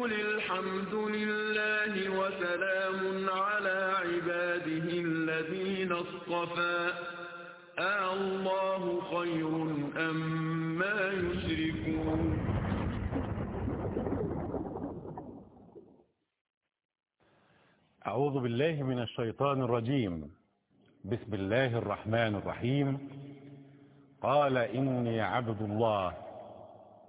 قل الحمد لله وسلام على عباده الذين اصطفى الله خير أم ما يشركون أعوذ بالله من الشيطان الرجيم. بسم الله الرحمن الرحيم. قال إني عبد الله.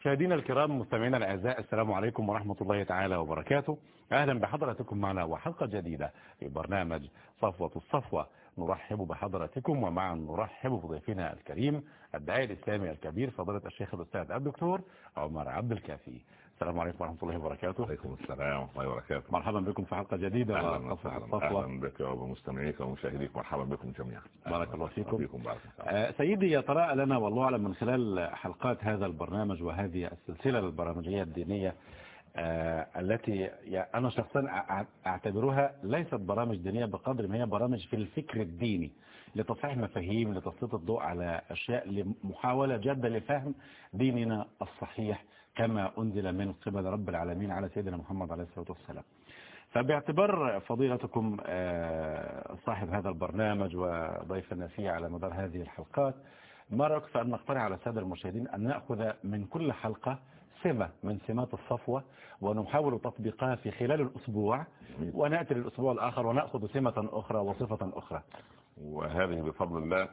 مشاهدينا الكرام مستمعينا الأعزاء السلام عليكم ورحمة الله تعالى وبركاته. أهلا بحضراتكم معنا وحلقة جديدة في برنامج صفوة الصفوة. نرحب بحضراتكم ومعا نرحب بضيفنا الكريم الداعي الإسلامي الكبير فضيلة الشيخ الأستاذ الدكتور عمر عبد الكافي. السلام عليكم ورحمة الله وبركاته. عليكم السلام ورحمة الله وبركاته. مرحبا بكم في حلقة جديدة أهلا وسهلا. أهلا بك وبمستمعيك ومشاهديك مرحبا بكم جميعا. بارك الله فيكم. فيكم بارك آه سيدي يتراءى لنا والله أعلم من خلال حلقات هذا البرنامج وهذه السلسلة البرامجية الدينية آه التي أنا شخصيا أعتبرها ليست برامج دينية بقدر ما هي برامج في الفكر الديني لتصحيح مفاهيم لتسليط الضوء على أشياء لمحاولة جادة لفهم ديننا الصحيح. كما أنزل من قبل رب العالمين على سيدنا محمد عليه الصلاة والسلام. فباعتبار فضيلتكم صاحب هذا البرنامج وضيفنا فيه على مدار هذه الحلقات ما رأيك فأن نقترح على السادة المشاهدين أن نأخذ من كل حلقة سمة من سمات الصفوة ونحاول تطبيقها في خلال الأسبوع ونأتي للأسبوع الآخر ونأخذ سمة أخرى وصفة أخرى؟ وهذه بفضل الله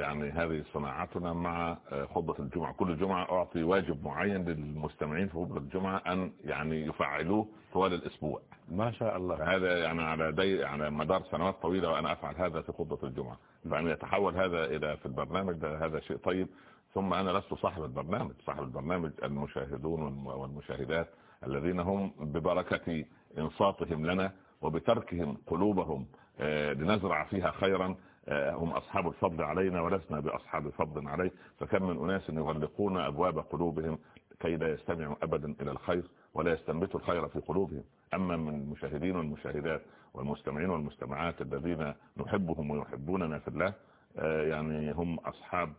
يعني هذه صناعتنا مع خطبة الجمعة. كل جمعة أعطي واجب معين للمستمعين في خطبة الجمعة أن يعني يفعلوه طوال الأسبوع. ما شاء الله. هذا يعني على دي على مدار سنوات طويلة وأنا أفعل هذا في خطبة الجمعة. فأن يتحول هذا إلى في البرنامج ده هذا شيء طيب. ثم أنا لست صاحب البرنامج. صاحب البرنامج المشاهدون والمشاهدات الذين هم ببركة إنصاتهم لنا وبتركهم قلوبهم لنزرع فيها خيرا هم أصحاب الفضل علينا ولسنا بأصحاب فضل عليه فكم من أناس يغلقون أبواب قلوبهم كي لا يستمعوا أبدا إلى الخير ولا يستنبتوا الخير في قلوبهم. أما من المشاهدين والمشاهدات والمستمعين والمستمعات الذين نحبهم ويحبوننا في الله يعني هم أصحاب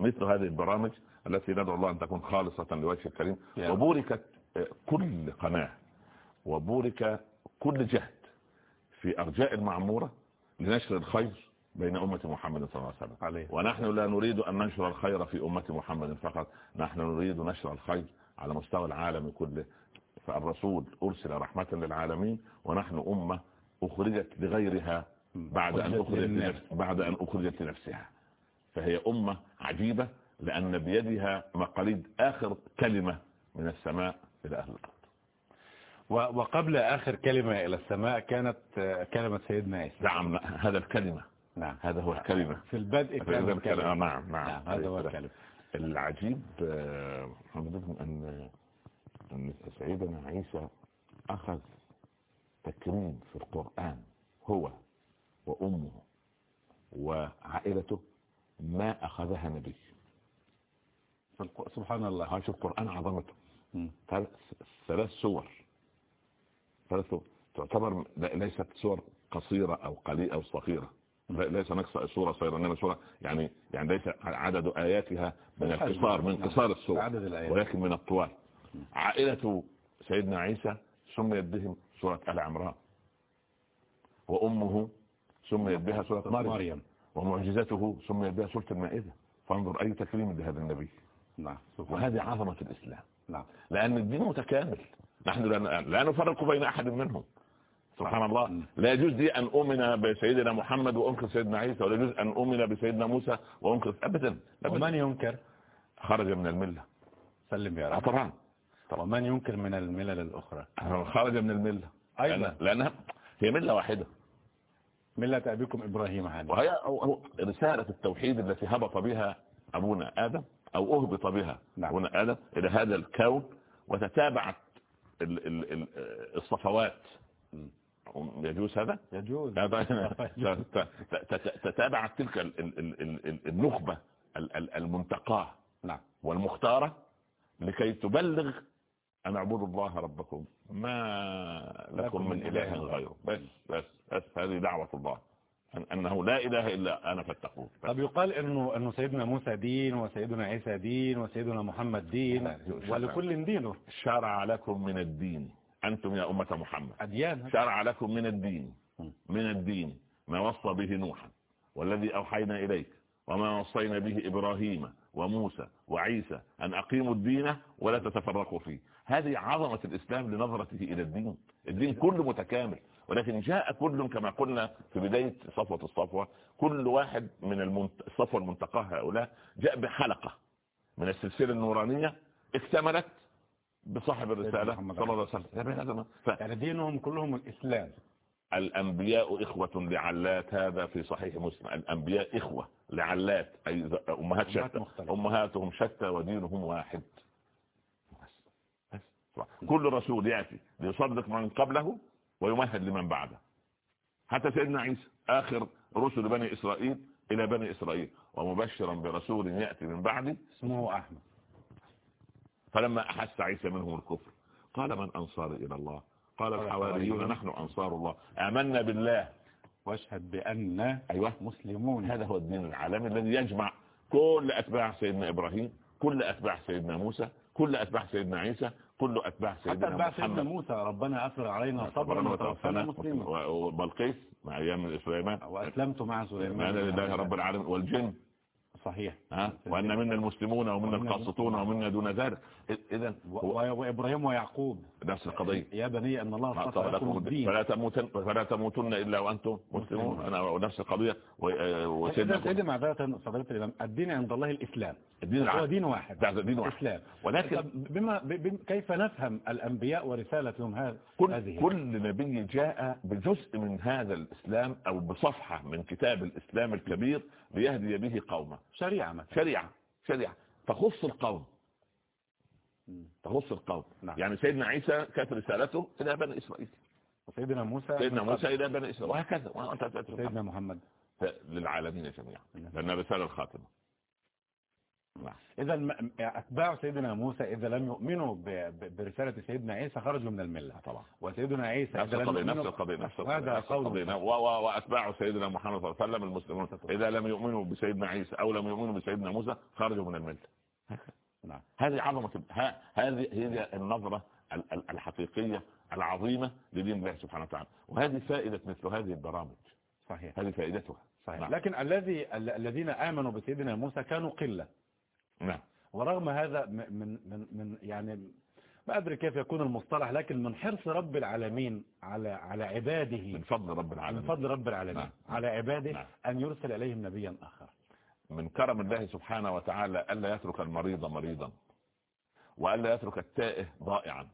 مثل هذه البرامج التي ندعو الله أن تكون خالصة لوجه الكريم. وبوركت كل قناة وبورك كل جهد في أرجاء المعمورة لنشر الخير بين أمة محمد صلى الله عليه وسلم. عليه. ونحن لا نريد أن ننشر الخير في أمة محمد فقط. نحن نريد نشر الخير على مستوى العالم كله. فالرسول أرسل رحمة للعالمين ونحن أمة أخرجت لغيرها بعد أن أخرجت, لنفس بعد أن أخرجت لنفسها. فهي أمة عجيبة لأن بيدها مقاليد آخر كلمة من السماء إلى أهل الأرض. وقبل آخر كلمة إلى السماء كانت كلمة سيدنا عيسى نعم هذا الكلمة. نعم. هذا هو الكلمة. في البدء كان الكلمة. نعم نعم, نعم هذا هو الكلمة. العجيب محمد أن أن سيدنا عيسى أخذ تكريم في القرآن هو وأمه وعائلته ما أخذها نبي. سبحان الله. هذا القرآن عظمته. ثلاث سور. ثلاث سور تعتبر ليست سور قصيرة أو قليلة أو صغيرة. ليس نقص سورة صغيرة إنما سورة يعني يعني ليس عدد آياتها من القصار من قصار السورة ولكن من الطوال. عائلة سيدنا عيسى سميت بهم سورة آل عمران وأمه سميت بها سورة مريم ومعجزته سميت بها سورة المائدة. فانظر أي تكريم لهذا النبي. نعم وهذه عظمة الإسلام. نعم. لأن الدين متكامل. نحن لا نفرق بين أحد منهم. سبحان الله. لا يجوز لي أن أؤمن بسيدنا محمد وأنكر سيدنا عيسى ولا يجوز أن أؤمن بسيدنا موسى وأنكر أبدا. ومن ينكر؟ خرج من الملة. سلم يا رب. طبعا. ومن ينكر من الملل الأخرى؟ خرج من الملة. أيضا. لأنها هي ملة واحدة. ملة أبيكم إبراهيم هذه. وهي رسالة التوحيد التي هبط بها أبونا آدم أو أهبط بها نعم. أبونا آدم إلى هذا الكون وتتابعت الصفوات. يجوز هذا؟ يجوز. تتابع تلك النخبة المنتقاة. نعم. والمختارة لكي تبلغ أن اعبدوا الله ربكم. ما لكم من إله غيره. بس بس بس هذه دعوة الله. أنه لا إله إلا أنا فاتقون طب يقال إنه إنه سيدنا موسى دين وسيدنا عيسى دين وسيدنا محمد دين ولكل دينه. شرع لكم من الدين. أنتم يا أمة محمد. أديان. شرع لكم من الدين. من الدين. ما وصى به نوحا. والذي أوحينا إليك. وما وصينا به إبراهيم وموسى وعيسى أن أقيموا الدين ولا تتفرقوا فيه. هذه عظمة الإسلام لنظرته إلى الدين. الدين كله متكامل. ولكن جاء كل كما قلنا في بداية صفوة الصفوة كل واحد من الصفوة المنتقاه هؤلاء جاء بحلقة من السلسلة النورانية اكتملت بصاحب الرسالة صلى الله عليه وسلم. يعني دينهم كلهم الإسلام. الأنبياء إخوة لعلات هذا في صحيح مسلم. الأنبياء إخوة لعلات أي أمهات شتى. أمهاتهم شتى ودينهم واحد. كل رسول يأتي ليصدق من قبله ويمهد لمن بعده. حتى سيدنا عيسى آخر رسل بني إسرائيل إلى بني إسرائيل ومبشرا برسول يأتي من بعده اسمه أحمد. فلما أحس عيسى منهم الكفر قال من أنصار إلى الله؟ قال الحواريون. نحن أنصار الله. آمنا بالله. واشهد بأن أيوة. مسلمون. هذا هو الدين العالمي الذي يجمع كل أتباع سيدنا إبراهيم كل أتباع سيدنا موسى كل أتباع سيدنا عيسى كل أتباع سيدنا حتى أتباع سيدنا موسى ربنا أفر علينا صبرا وتوفنا. مسلمين. وبلقيس مع أيام سليمان. وأسلمت مع سليمان. لله رب العالمين. والجن. صحيح. ها؟ وأن منا المسلمون ومنا القاسطون ومنا دون ذلك. إذا وإبراهيم ويعقوب. نفس القضية. يا بني أن الله اصطفى لكم الدين. فلا تموتن فلا تموتن إلا وأنتم مسلمون. أنا نفس القضية. وسيدنا سيدنا معذرة فضيلة الإمام الدين عند الله الإسلام. الدين هو دين واحد. دين واحد. الإسلام. ولكن بما كيف نفهم الأنبياء ورسالتهم هذه كل, كل نبي جاء بجزء من هذا الإسلام أو بصفحة من كتاب الإسلام الكبير ليهدي به قومه. شريعة مثلا. شريعة. شريعة. تخص القوم. تخص القوم. نعم. يعني سيدنا عيسى كانت رسالته إلى بني إسرائيل. وسيدنا موسى سيدنا موسى إلى بني إسرائيل. وهكذا. سيدنا محمد. للعالمين جميعا. لأن الرسالة الخاتمة. نعم. إذا أتباع سيدنا موسى إذا لم يؤمنوا برسالة سيدنا عيسى خرجوا من الملة. طبعا. وسيدنا عيسى نفس القضية نفس القضية نفس هذا قول. وأتباع سيدنا محمد صلى الله عليه وسلم المسلمون. إذا لم يؤمنوا بسيدنا عيسى أو لم يؤمنوا بسيدنا موسى خرجوا من الملة. نعم. هذه عظمة هذه هي النظرة الحقيقية العظيمة لدين الله سبحانه وتعالى. وهذه فائدة مثل هذه البرامج. صحيح. هذه فائدتها. صحيح. نعم. لكن الذي الذين آمنوا بسيدنا موسى كانوا قلة. نعم. ورغم هذا من من من يعني ما أدري كيف يكون المصطلح لكن من حرص رب العالمين على على عباده من فضل رب العالمين. من فضل رب العالمين. نعم. على عباده نعم. أن يرسل إليهم نبيا آخر. من كرم الله سبحانه وتعالى ألا يترك المريض مريضا وألا يترك التائه ضائعا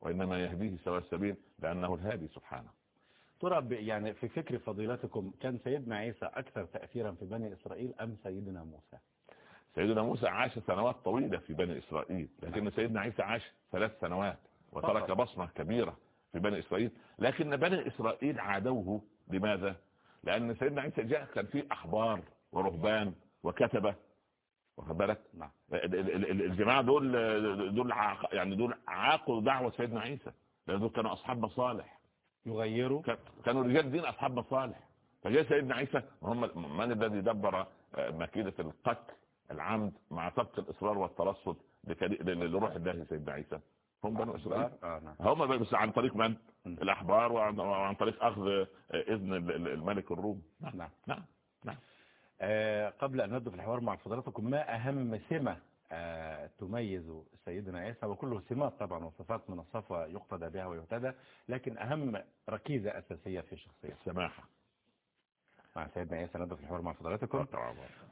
وإنما يهديه سواء السبيل لأنه الهادي سبحانه. ترى يعني في فكر فضيلتكم كان سيدنا عيسى أكثر تأثيرا في بني إسرائيل أم سيدنا موسى؟ سيدنا موسى عاش سنوات طويلة في بني إسرائيل لكن سيدنا عيسى عاش ثلاث سنوات وترك بصمة كبيرة في بني إسرائيل. لكن بني إسرائيل عادوه لماذا؟ لأن سيدنا عيسى جاء كان فيه أحبار ورهبان وكتبة. واخد بالك؟ نعم. الجماعة دول دول يعني دول عاقوا دعوة سيدنا عيسى لأن دول كانوا أصحاب مصالح. يغيروا؟ كانوا رجال دين أصحاب مصالح. فجاء سيدنا عيسى هم من الذي دبر مكيدة القتل العمد مع سبق الإصرار والترصد لروح الله سيدنا عيسى؟ هم بنو إسرائيل. آه نعم. هم بس عن طريق من؟ الأحبار وعن طريق أخذ إذن الملك الروم. نعم. نعم. نعم. آه قبل أن نبدأ في الحوار مع فضلاتكم ما أهم سمة آه تميز سيدنا عيسى؟ وكله سمات طبعا وصفات من الصفوة يقتدى بها ويهتدى لكن أهم ركيزة أساسية في شخصية. السماحة مع سيدنا عيسى ندى في الحوار مع فضلاتكم.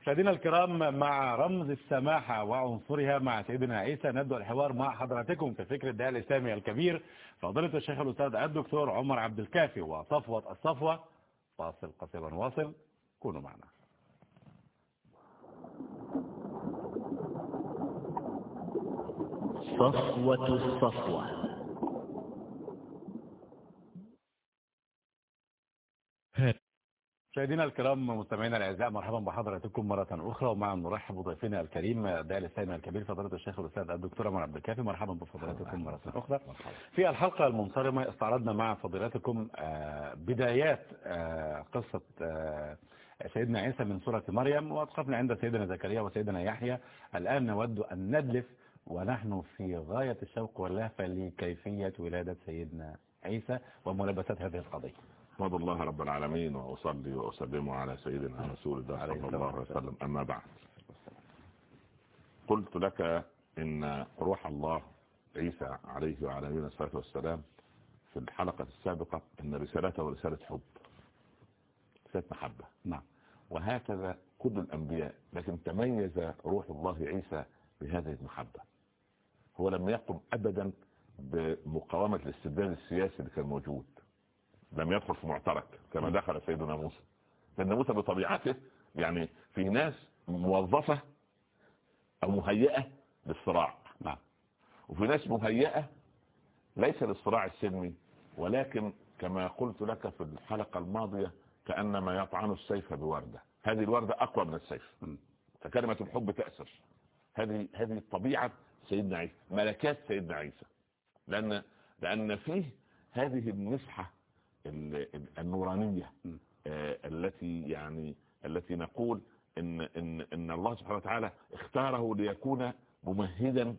مشاهدينا الكرام مع رمز السماحة وعنصرها مع سيدنا عيسى نبدأ الحوار مع حضراتكم في فكر الدعاء الإسلامي الكبير فضيلة الشيخ الأستاذ الدكتور عمر عبد الكافي وصفوة الصفوة. فاصل قصيرا واصل كونوا معنا. صفوة الصفوة. مشاهدينا الكرام مستمعينا الأعزاء مرحبا بحضراتكم مرة أخرى ومع نرحب بضيفنا الكريم داعي السيدنا الكبير فضيلة الشيخ الأستاذ الدكتور عمر عبد الكافي. مرحبا بفضيلتكم مرة أخرى. في الحلقة المنصرمة استعرضنا مع فضيلتكم آه، بدايات آه، قصة آه، سيدنا عيسى من سورة مريم ووقفنا عند سيدنا زكريا وسيدنا يحيى. الآن نود أن ندلف ونحن في غاية الشوق واللهفة لكيفية ولادة سيدنا عيسى وملابسات هذه القضية. احمد الله رب العالمين وأصلي وأسلم على سيدنا رسول الله صلى الله عليه وسلم. أما بعد. قلت لك إن روح الله عيسى عليه وعلى نبينا الصلاة والسلام في الحلقة السابقة إن رسالته رسالة حب رسالة محبة. نعم. وهكذا كل الأنبياء لكن تميز روح الله عيسى بهذه المحبة. هو لم يقم ابدا بمقاومة الاستبداد السياسي اللي كان موجود. لم يدخل في معترك كما دخل سيدنا موسى. لأن موسى بطبيعته يعني في ناس موظفة أو مهيئة للصراع. نعم. وفي ناس مهيئة ليس للصراع السلمي. ولكن كما قلت لك في الحلقة الماضية كأنما يطعن السيف بوردة. هذه الوردة أقوى من السيف. فكلمة الحب تأثر هذه هذه طبيعة سيدنا عيسى ملكات سيدنا عيسى. لأن لأن فيه هذه المسحة النورانية آه، التي يعني التي نقول إن إن إن الله سبحانه وتعالى اختاره ليكون ممهدا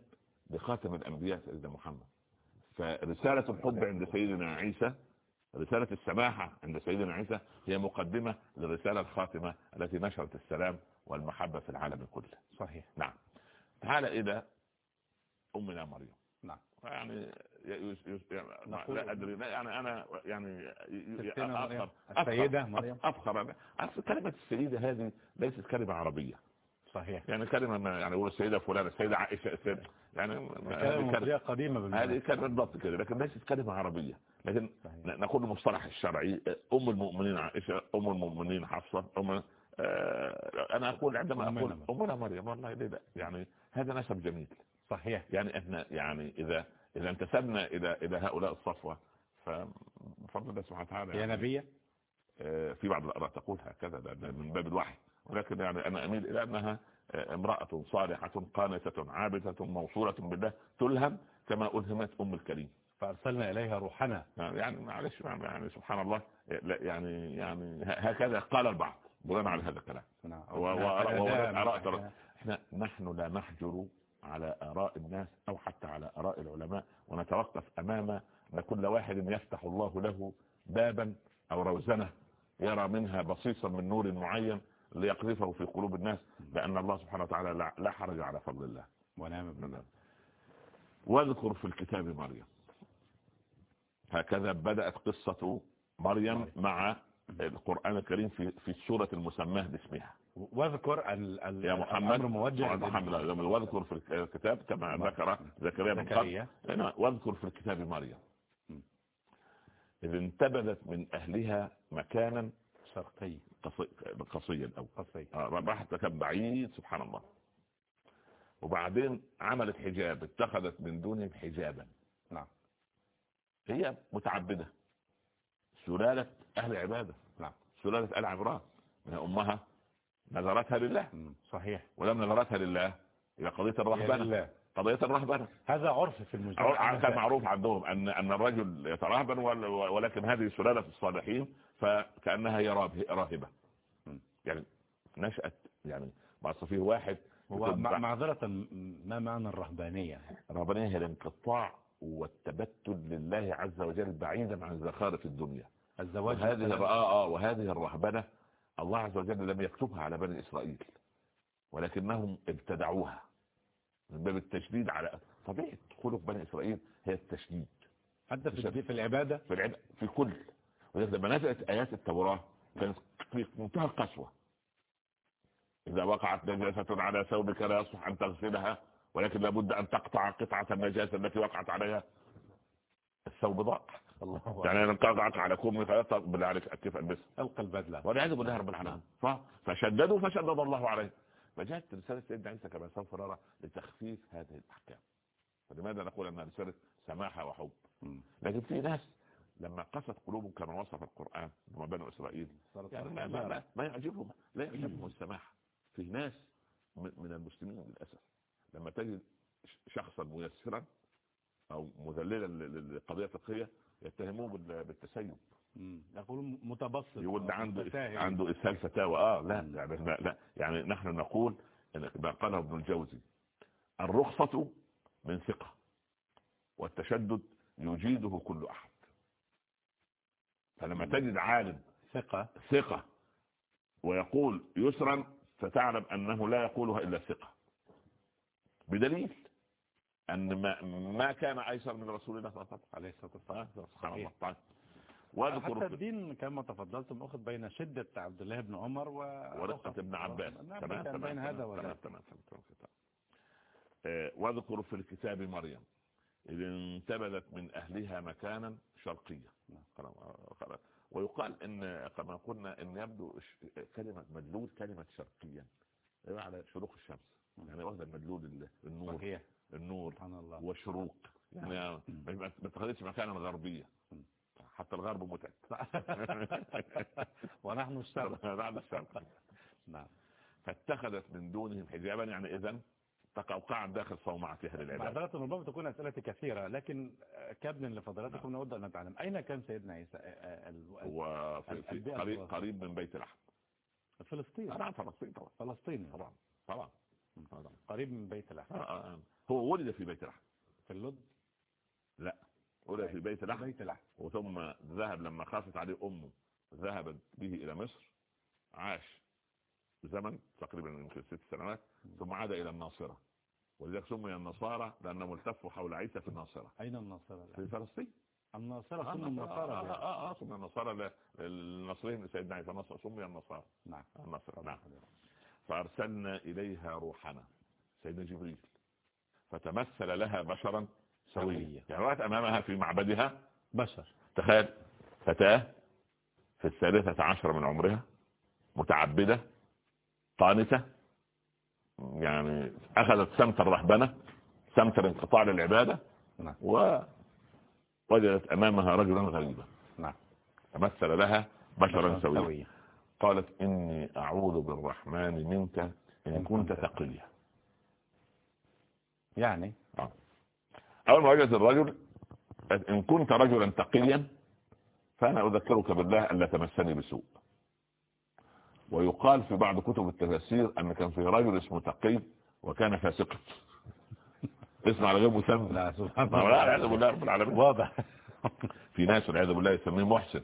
لخاتم الأنبياء سيدنا محمد. فرسالة الحب عند سيدنا عيسى رسالة السماحة عند سيدنا عيسى هي مقدمة للرسالة الخاتمة التي نشرت السلام والمحبة في العالم كله. صحيح. نعم. تعال إلى أمنا مريم. نعم. يعني لا أدري. يعني أنا يعني أفخر. السيدة مريم. أفخر. كلمة السيدة هذه ليست كلمة عربية. صحيح. يعني كلمة يعني يقول السيدة فلانة السيدة عائشة السيدة. يعني كلمة قديمة هذه كلمة بالضبط كده لكن ليست كلمة عربية. لكن صحيح. نقول المصطلح الشرعي أم المؤمنين عائشة أم المؤمنين حفصة ام آه، أنا أقول عندما أقول امنا مريم والله ليه لا. يعني هذا نسب جميل. صحيح. يعني إحنا يعني إذا إذا انتسبنا إلى إلى هؤلاء الصفوة فبفضل الله سبحانه وتعالى يا نبيه آه، في بعض الاراء تقول هكذا من باب الوحي. ولكن يعني أنا أميل إلى أنها آه، امرأة صالحة قانتة عابدة موصولة بالله تلهم كما ألهمت أم الكريم. فأرسلنا إليها روحنا. نعم، يعني معلش يعني سبحان الله يعني يعني هكذا قال البعض بناء على هذا الكلام. نعم. واراء إحنا نحن لا نحجر على آراء الناس أو حتى على آراء العلماء ونتوقف أمام كل واحد يفتح الله له بابا أو روزنة يرى منها بصيصا من نور معين ليقذفه في قلوب الناس لأن الله سبحانه وتعالى لا حرج على فضل الله. ونعم بالله. واذكر في الكتاب مريم. هكذا بدأت قصة مريم. مع القرآن الكريم في في السورة المسماة باسمها. واذكر يا محمد موجه محمد واذكر في الكتاب كما ذكر زكريا بن قبل واذكر في الكتاب مريم. إذ انتبذت من أهلها مكانا شرقي قصيا أو قصي آه، راحت مكان بعيد سبحان الله. وبعدين عملت حجاب اتخذت من دونهم حجابا. نعم. هي متعبدة. سلالة أهل عبادة. نعم. سلالة آل عمران. من أمها نظرتها لله. صحيح. ولم نظرتها لله. إلى قضية الرهبنة قضية الرهبنة هذا عرف في المجتمع. كان معروف عندهم أن أن الرجل يترهبن ولكن هذه سلالة الصالحين فكأنها هي راهبة. يعني نشأت يعني بس فيه واحد معذرة ما معنى الرهبانية؟ الرهبانية هي الانقطاع والتبتل لله عز وجل بعيدا عن زخارف الدنيا. الزواج هذه آه آه وهذه الرهبنة الله عز وجل لم يكتبها على بني إسرائيل ولكنهم ابتدعوها من باب التشديد على طبيعة خلق بني إسرائيل هي التشديد. حتى في, في العبادة؟ في العبادة في كل. لما نزلت آيات التوراة كانت في منتهى القسوة. إذا وقعت نجاسة على ثوبك لا يصح أن تغسلها ولكن لابد أن تقطع قطعة النجاسة التي وقعت عليها. الثوب ضاع. الله يعني أنا قاطعك على كم ثلاثة بالله عليك كيف البس ألقى البدلة. والعياذ بالله رب العالمين. فشددوا فشدد الله عليه. فجاءت رسالة سيدنا عيسى كما سوف نرى لتخفيف هذه الأحكام. فلماذا نقول أنها رسالة سماحة وحب؟ لكن في ناس لما قست قلوبهم كما وصف القرآن هم بنو إسرائيل صارت يعني ما, يعجبهم لا يعجبهم السماح في ناس من المسلمين للأسف. لما تجد شخصا ميسرا أو مذللا ل- للقضية الفقهية يتهموه بال- بالتسيب. يقولون متبسط يقول ده عنده متساهل. عنده إسهال فتاوى. آه لا يعني لا, لا يعني نحن نقول ما قاله ابن الجوزي الرخصة من ثقة والتشدد يجيده كل أحد. فلما تجد عالم ثقة. ثقة ويقول يسرا فتعلم أنه لا يقولها إلا ثقة. بدليل؟ أن ما, ما كان أيسر من رسول الله صلى الله عليه وسلم سبحان الله. صحيح. طيب حتى واذكر في- الدين كما تفضلتم أخذ بين شدة عبد الله بن عمر و ورقة ابن عباس. نعم تمام كان تمام بين هذا وذاك. تمام تمام. آه، واذكر في الكتاب مريم. إذ انتبذت من أهلها مكانا شرقيا خلاص. ويقال إن كما قلنا إن يبدو كلمة مدلول كلمة شرقيا على شروق الشمس. يعني واخدة المدلول ال- النور صحيح. النور سبحان الله. وشروق. يعني. ما ما تاخدش مكانا غربية حتى الغرب متعب. ونحن الشرق. بعد الشرق. نعم. فاتخذت من دونهم حجابا. يعني اذا تقوقعت داخل صومعتها للعباد معذرة ربما تكون أسئلتي كثيرة لكن كابن لفضلاتكم نود أن نتعلم. أين كان سيدنا عيسى؟ البيئة قريب. قريب من بيت لحم فلسطين. نعم فلسطين طبعا. فلسطين طبعا. طبعا. طبعا. قريب من بيت لحم. هو ولد في بيت لحم. في اللد؟ لا ولد في بيت لحم. بيت لحم. وثم ذهب لما خافت عليه أمه ذهبت به إلى مصر عاش زمن تقريبا يمكن ست سنوات ثم عاد إلى الناصرة. ولذلك سمي النصارى لأنهم التفوا حول عيسى في الناصرة. أين الناصرة في فلسطين. الناصرة آه، سن آه، النصارى آه، بها. آه، آه، سمي النصارى ل- النصرين لسيدنا عيسى نصر سمي النصارى. نعم. النصر نعم. فأرسلنا إليها روحنا. سيدنا جبريل. فتمثل لها بشرا سويا. يعني رأت أمامها في معبدها. بشر. تخيل فتاة في الثالثة عشر من عمرها متعبدة قانتة يعني أخذت سمت الرهبنة سمت الانقطاع للعبادة نعم. ووجدت أمامها رجلا غريبا. نعم. تمثل لها بشرا بشر سويا. سويا. قالت إني أعوذ بالرحمن منك إن كنت تقيا يعني. أول ما وجدت الرجل إن كنت رجلا تقيا فأنا أذكرك بالله ألا تمسني بسوء. ويقال في بعض كتب التفاسير أن كان في رجل اسمه تقي وكان فاسقا. اسمع على غير مسمى. لا سبحان لا والعياذ بالله رب العالمين. واضح. في ناس والعياذ بالله يسميه محسن.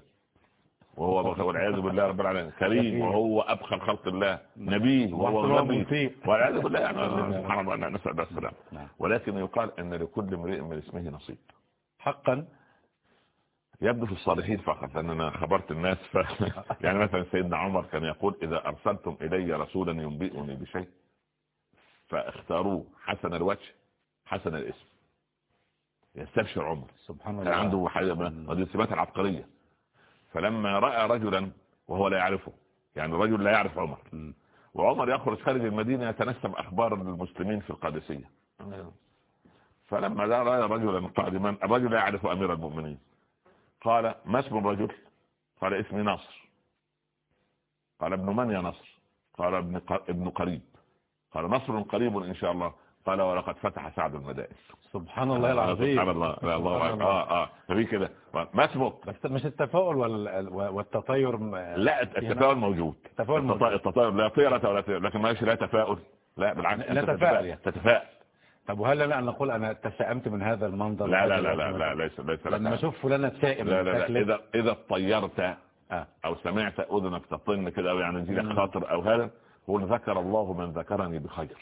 وهو والعياذ بالله رب العالمين كريم وهو أبخل خلق الله نبي وهو غبي. والعياذ بالله يعني سبحان الله نسأل الله السلامة. نعم. ولكن يقال إن لكل امرئ من اسمه نصيب. حقا. يبدو في الصالحين فقط لأن أنا خبرت الناس. ف... يعني مثلا سيدنا عمر كان يقول إذا أرسلتم إلي رسولا ينبئني بشيء فاختاروه حسن الوجه حسن الاسم. يستبشر عمر. سبحان الله عنده حاجة من السمات العبقرية. فلما رأى رجلا وهو لا يعرفه يعني رجل لا يعرف عمر. وعمر يخرج خارج المدينة يتنسب أخبار المسلمين في القادسية. فلما رأى رجلا قادما الرجل لا يعرف أمير المؤمنين. قال ما اسم الرجل؟ قال اسمي نصر قال ابن من يا نصر قال ابن قريب. قال نصر قريب إن شاء الله. قال ولقد فتح سعد المدائن سبحان الله العظيم. سبحان الله لا الله سبحان. آه آه ففي كده. ما اسمك بس مش التفاؤل وال- والتطير لا التفاؤل موجود. التفاؤل موجود. التطاؤل لا طيرة ولا طيرة لكن ماشي لا تفاؤل. لا بالعكس لا أنت تفاؤل يعني. تتفائل طب وهل لنا أن نقول أنا تشائمت من هذا المنظر لا لا لا لا لا ليس ليس لما أشوف فلانة شائم لا لا لا. إذا إذا طيرت آه. أو سمعت أذنك تطن كده أو يعني لك خاطر أو هذا قول ذكر الله من ذكرني بخير.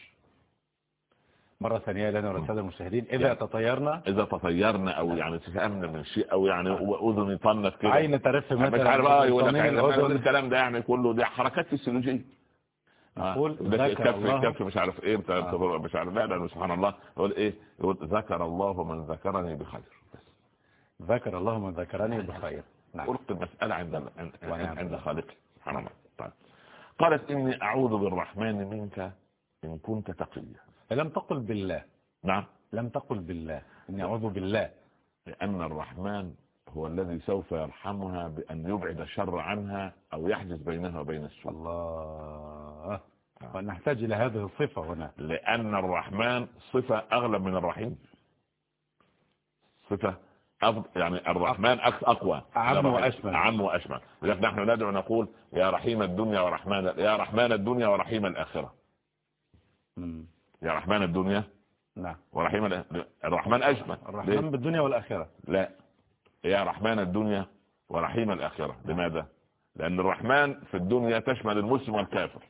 مرة ثانية لنا وللسادة المشاهدين إذا يعني. تطيرنا؟ إذا تطيرنا أو يعني تشأمنا من شيء أو يعني اذني طنت كده. عين ترف مش مثلا عارف آه يقول لك صميم عايز- الأذن. الكلام ده يعني كله دي حركات فسيولوجيه نقول ده ذكر كف الله. كف مش عارف إيه بتاع آه. مش عارف لا لا سبحان الله. يقول إيه؟ يقول ذكر الله من ذكرني بخير. ذكر الله من ذكرني بخير. نعم. ألقي المسألة عند عند. خالقي. سبحان الله. طيب. قالت إني أعوذ بالرحمن منك إن كنت تقيا. لم تقل بالله. نعم. لم تقل بالله. إني أعوذ بالله. لأن الرحمن هو الذي سوف يرحمها بأن يبعد الشر عنها أو يحجز بينها وبين السوء. الله. ونحتاج إلى هذه الصفة هنا. لأن الرحمن صفة أغلب من الرحيم. صفة يعني الرحمن أقوى أعم وأشمل. أعم وأشمل. لذلك نحن ندعو نقول يا رحيم الدنيا ورحمن يا رحمن الدنيا ورحيم الآخرة. يا رحمن الدنيا. نعم. ورحيم الرحمن ليه؟ الرحمن بالدنيا والآخرة. لا. يا رحمن الدنيا ورحيم الآخرة. لماذا؟ لأن الرحمن في الدنيا تشمل المسلم والكافر.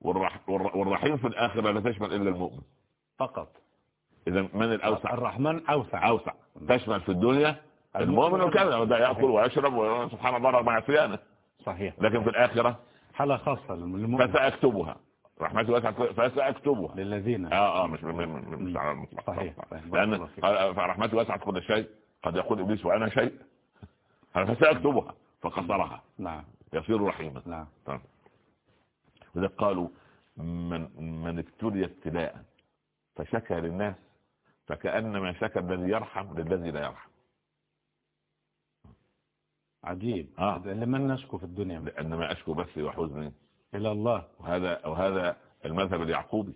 والرح والر- والرحيم في الآخرة لا تشمل إلا المؤمن. فقط. إذا من الأوسع؟ الرحمن أوسع. أوسع. تشمل في الدنيا المؤمن والكافر. ده يأكل ويشرب وسبحان الله عصيانه صحيح. لكن في الآخرة؟ حالة خاصة للمؤمن. فسأكتبها. رحمتي واسعة فسأكتبها للذين. آه آه مش مش, مش على المطلق. صحيح،. لأن بارك الله كل شيء. قد يقول إبليس وأنا شيء. فسأكتبها فقصرها. نعم. يصير رحيما. نعم. طيب. قالوا من من ابتلي ابتلاء فشكى للناس فكأنما شكى الذي يرحم للذي لا يرحم. عجيب. آه. لمن نشكو في الدنيا؟ لأن ما أشكو بثي وحزني إلى الله. وهذا وهذا المذهب اليعقوبي.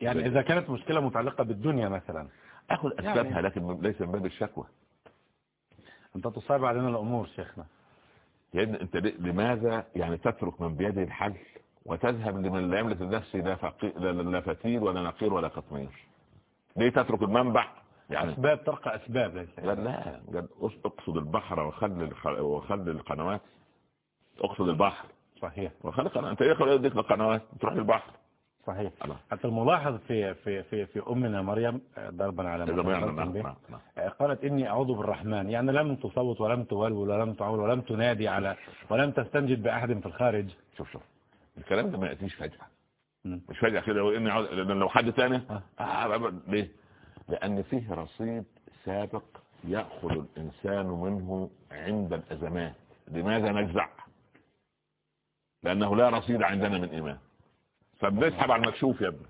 يعني إذا كانت مشكلة متعلقة بالدنيا مثلا. أخذ أسبابها لكن ليس من باب الشكوى. أنت تصعب علينا الأمور شيخنا. لأن أنت لماذا يعني تترك من بيده الحل وتذهب لمن لا يملك النفس لا, فقي... لا, لا فتيل ولا نقير ولا قطمير؟ ليه تترك المنبع؟ يعني أسباب ترقى أسباب لا أس- اقصد البحر وخل الخ... وخل القنوات. اقصد البحر. صحيح. وخلي قناة أنت إيه خلي يديك القنوات تروح البحر صحيح. الله. حتى الملاحظ في في في في أمنا مريم ضربا على تفضلتم نعم نعم. آه، قالت إني أعوذ بالرحمن. يعني لم تصوت ولم تولول ولم تعول ولم تنادي على ولم تستنجد بأحد في الخارج. شوف شوف. الكلام ده ما يأتيش فجأة. مم. مش فجأة كده لو إني عاوز لو حد تاني؟ آه. آه. ليه؟ لأن فيه رصيد سابق يأخذ الإنسان منه عند الأزمات لماذا نجزع؟ لأنه لا رصيد عندنا من إيمان. فبنسحب على المكشوف يا ابني.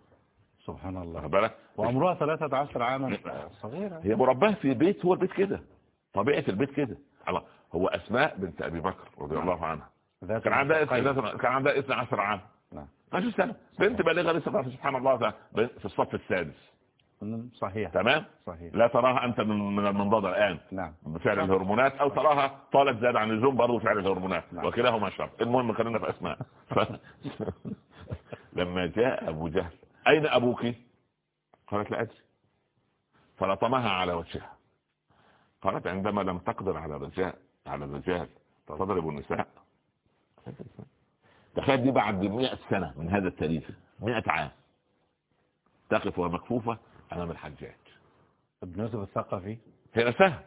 سبحان الله. بالك؟ وعمرها 13 عاما. صغيرة. هي مرباه في بيت هو البيت كده. طبيعة البيت كده. الله هو أسماء بنت أبي بكر رضي الله عنها. ذات كان عندها كان عندها 12 عام. نعم. 12 سنة. بنت بالغة لسه سبحان الله. في الصف السادس. صحيح. تمام؟ صحيح. لا تراها أنت من من المنضدة الآن. نعم. بفعل الهرمونات أو تراها طالت زاد عن اللزوم برضه بفعل الهرمونات. نعم. وكلاهما شر. المهم خلينا في أسماء. ف... لما جاء أبو جهل أين أبوك؟ قالت لا أدري فلطمها على وجهها. قالت عندما لم تقدر على الرجال على الرجال تضرب النساء. تخيل دي بعد 100 سنة من هذا التاريخ 100 عام. تقف ومكفوفة أمام الحجاج ابن الثقفي هي نفسها.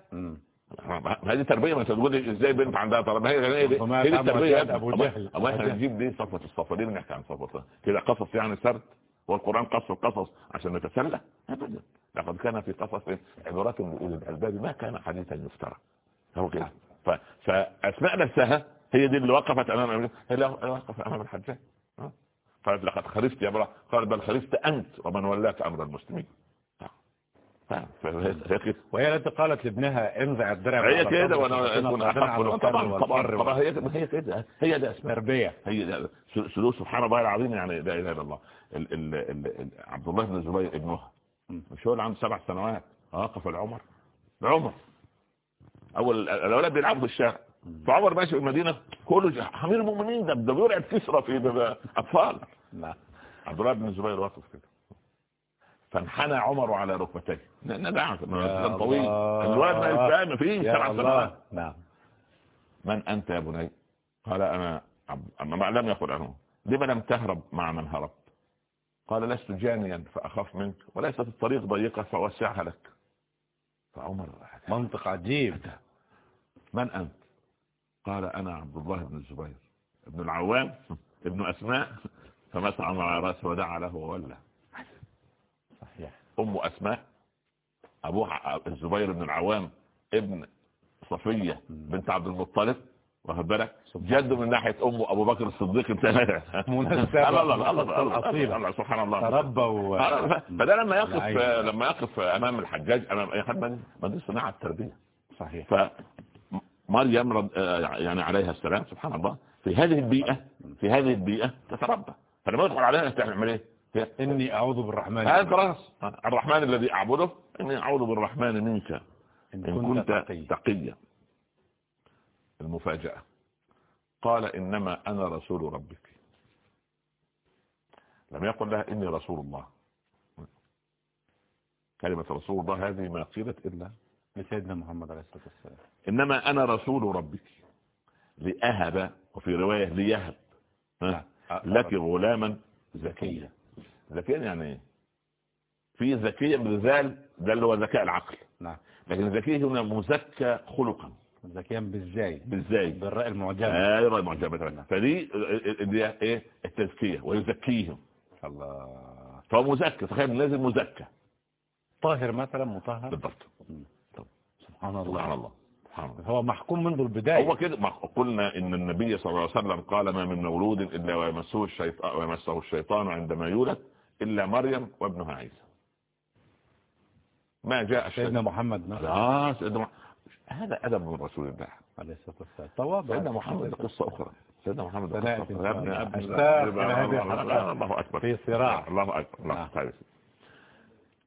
هذه تربية ما تقول إزاي بنت عندها طلب. هي هي دي هي دي وجهاد أبو جهل. الله جهل. نجيب دي صفوة الصفه ليه بنحكي عن صفوة كده قصص يعني سرد. والقرآن قص القصص عشان نتسلى. ابدا. لقد كان في قصص عبرات لاولي الألباب ما كان حديثا يفترى. هو كده. ف... فأسماء نفسها هي دي اللي وقفت أمام هي اللي وقفت أمام الحجاج؟ قالت لقد خرجت يا امراه قال بل خرجت أنت ومن ولاك أمر المسلمين ها. فهي هي كده وهي التي قالت لابنها انزع الدرع هي كده وأنا اكون احق طبعا طبعا طبعا هي هي كده هي ده اسمها. والتربية هي ده. سلوك سبحان الله العظيم يعني لا إله إلا الله. ال ال ال ال عبد الله بن الزبير ابنها. مش هو اللي عنده سبع سنوات؟ وقف العمر. عمر أول الأولاد بيلعبوا في الشارع. فعمر ماشي في المدينة كله حمير المؤمنين ده ده بيرعب كسرى في أطفال. نعم عبد الله بن الزبير واقف كده. فانحنى عمر على ركبتيه. كان طويل. الولد ما يفهم فيه سبع سنوات. نعم. من أنت يا بني؟ قال أنا عبد أما ما لم يقل عنه. لما لم تهرب مع من هرب؟ قال لست جانيا فأخاف منك وليست الطريق ضيقة فأوسعها لك. فعمر منطق عجيب. من أنت؟ قال أنا عبد الله بن الزبير. ابن العوام ابن أسماء. فمسح على رأسه ودعا له وولى. أم أسماء أبوه الزبير بن العوام ابن صفية بنت عبد المطلب واخد بالك؟ جده من ناحية أمه أبو بكر الصديق. مناسبة. الله الله الله الله الله سبحان الله. تربى و... فده لما يقف. لما يقف أمام الحجاج أمام أي حد ما دي صناعه تربيه صحيح. فمريم رد آه، يعني عليها السلام سبحان الله. في هذه البيئة في هذه البيئة تتربى. فلما يدخل عليها تعمل إيه؟ إني أعوذ بالرحمن هذا خلاص الرحمن الذي أعبده إني أعوذ بالرحمن منك. إن إن كنت كنت تقي تقيا. المفاجأة. قال إنما أنا رسول ربك. لم يقل لها إني رسول الله. كلمة رسول الله هذه ما قيلت إلا لسيدنا محمد عليه الصلاة والسلام. إنما أنا رسول ربك. لأهب وفي رواية ليهب؟ لك غلاما زكيا. ذكيا يعني إيه في ذكيا بالذال ده اللي هو ذكاء العقل. نعم. لكن ذكي هنا مزكى خلقا. زكيا بالزاي. بالزاي. بالراء المعجمة أيوه معجبة فدي دي إيه؟ التزكية ويزكيهم الله. فهو مزكى تخيل لازم مزكى طاهر مثلا مطهر. بالضبط. سبحان سبحان الله. سبحان الله. هو محكوم منذ البداية. هو كده قلنا إن النبي صلى الله عليه وسلم قال ما من مولود إلا ويمسه الشيطان ويمسه الشيطان عندما يولد. إلا مريم وابنها عيسى. ما جاء سيدنا محمد لا سيدنا مح- هذا أدب من رسول الله. عليه الصلاة والسلام. تواضع. سيدنا محمد قصة أخرى. سيدنا محمد الله- أكبر. في صراع. الله أكبر. الله نعم. أكبر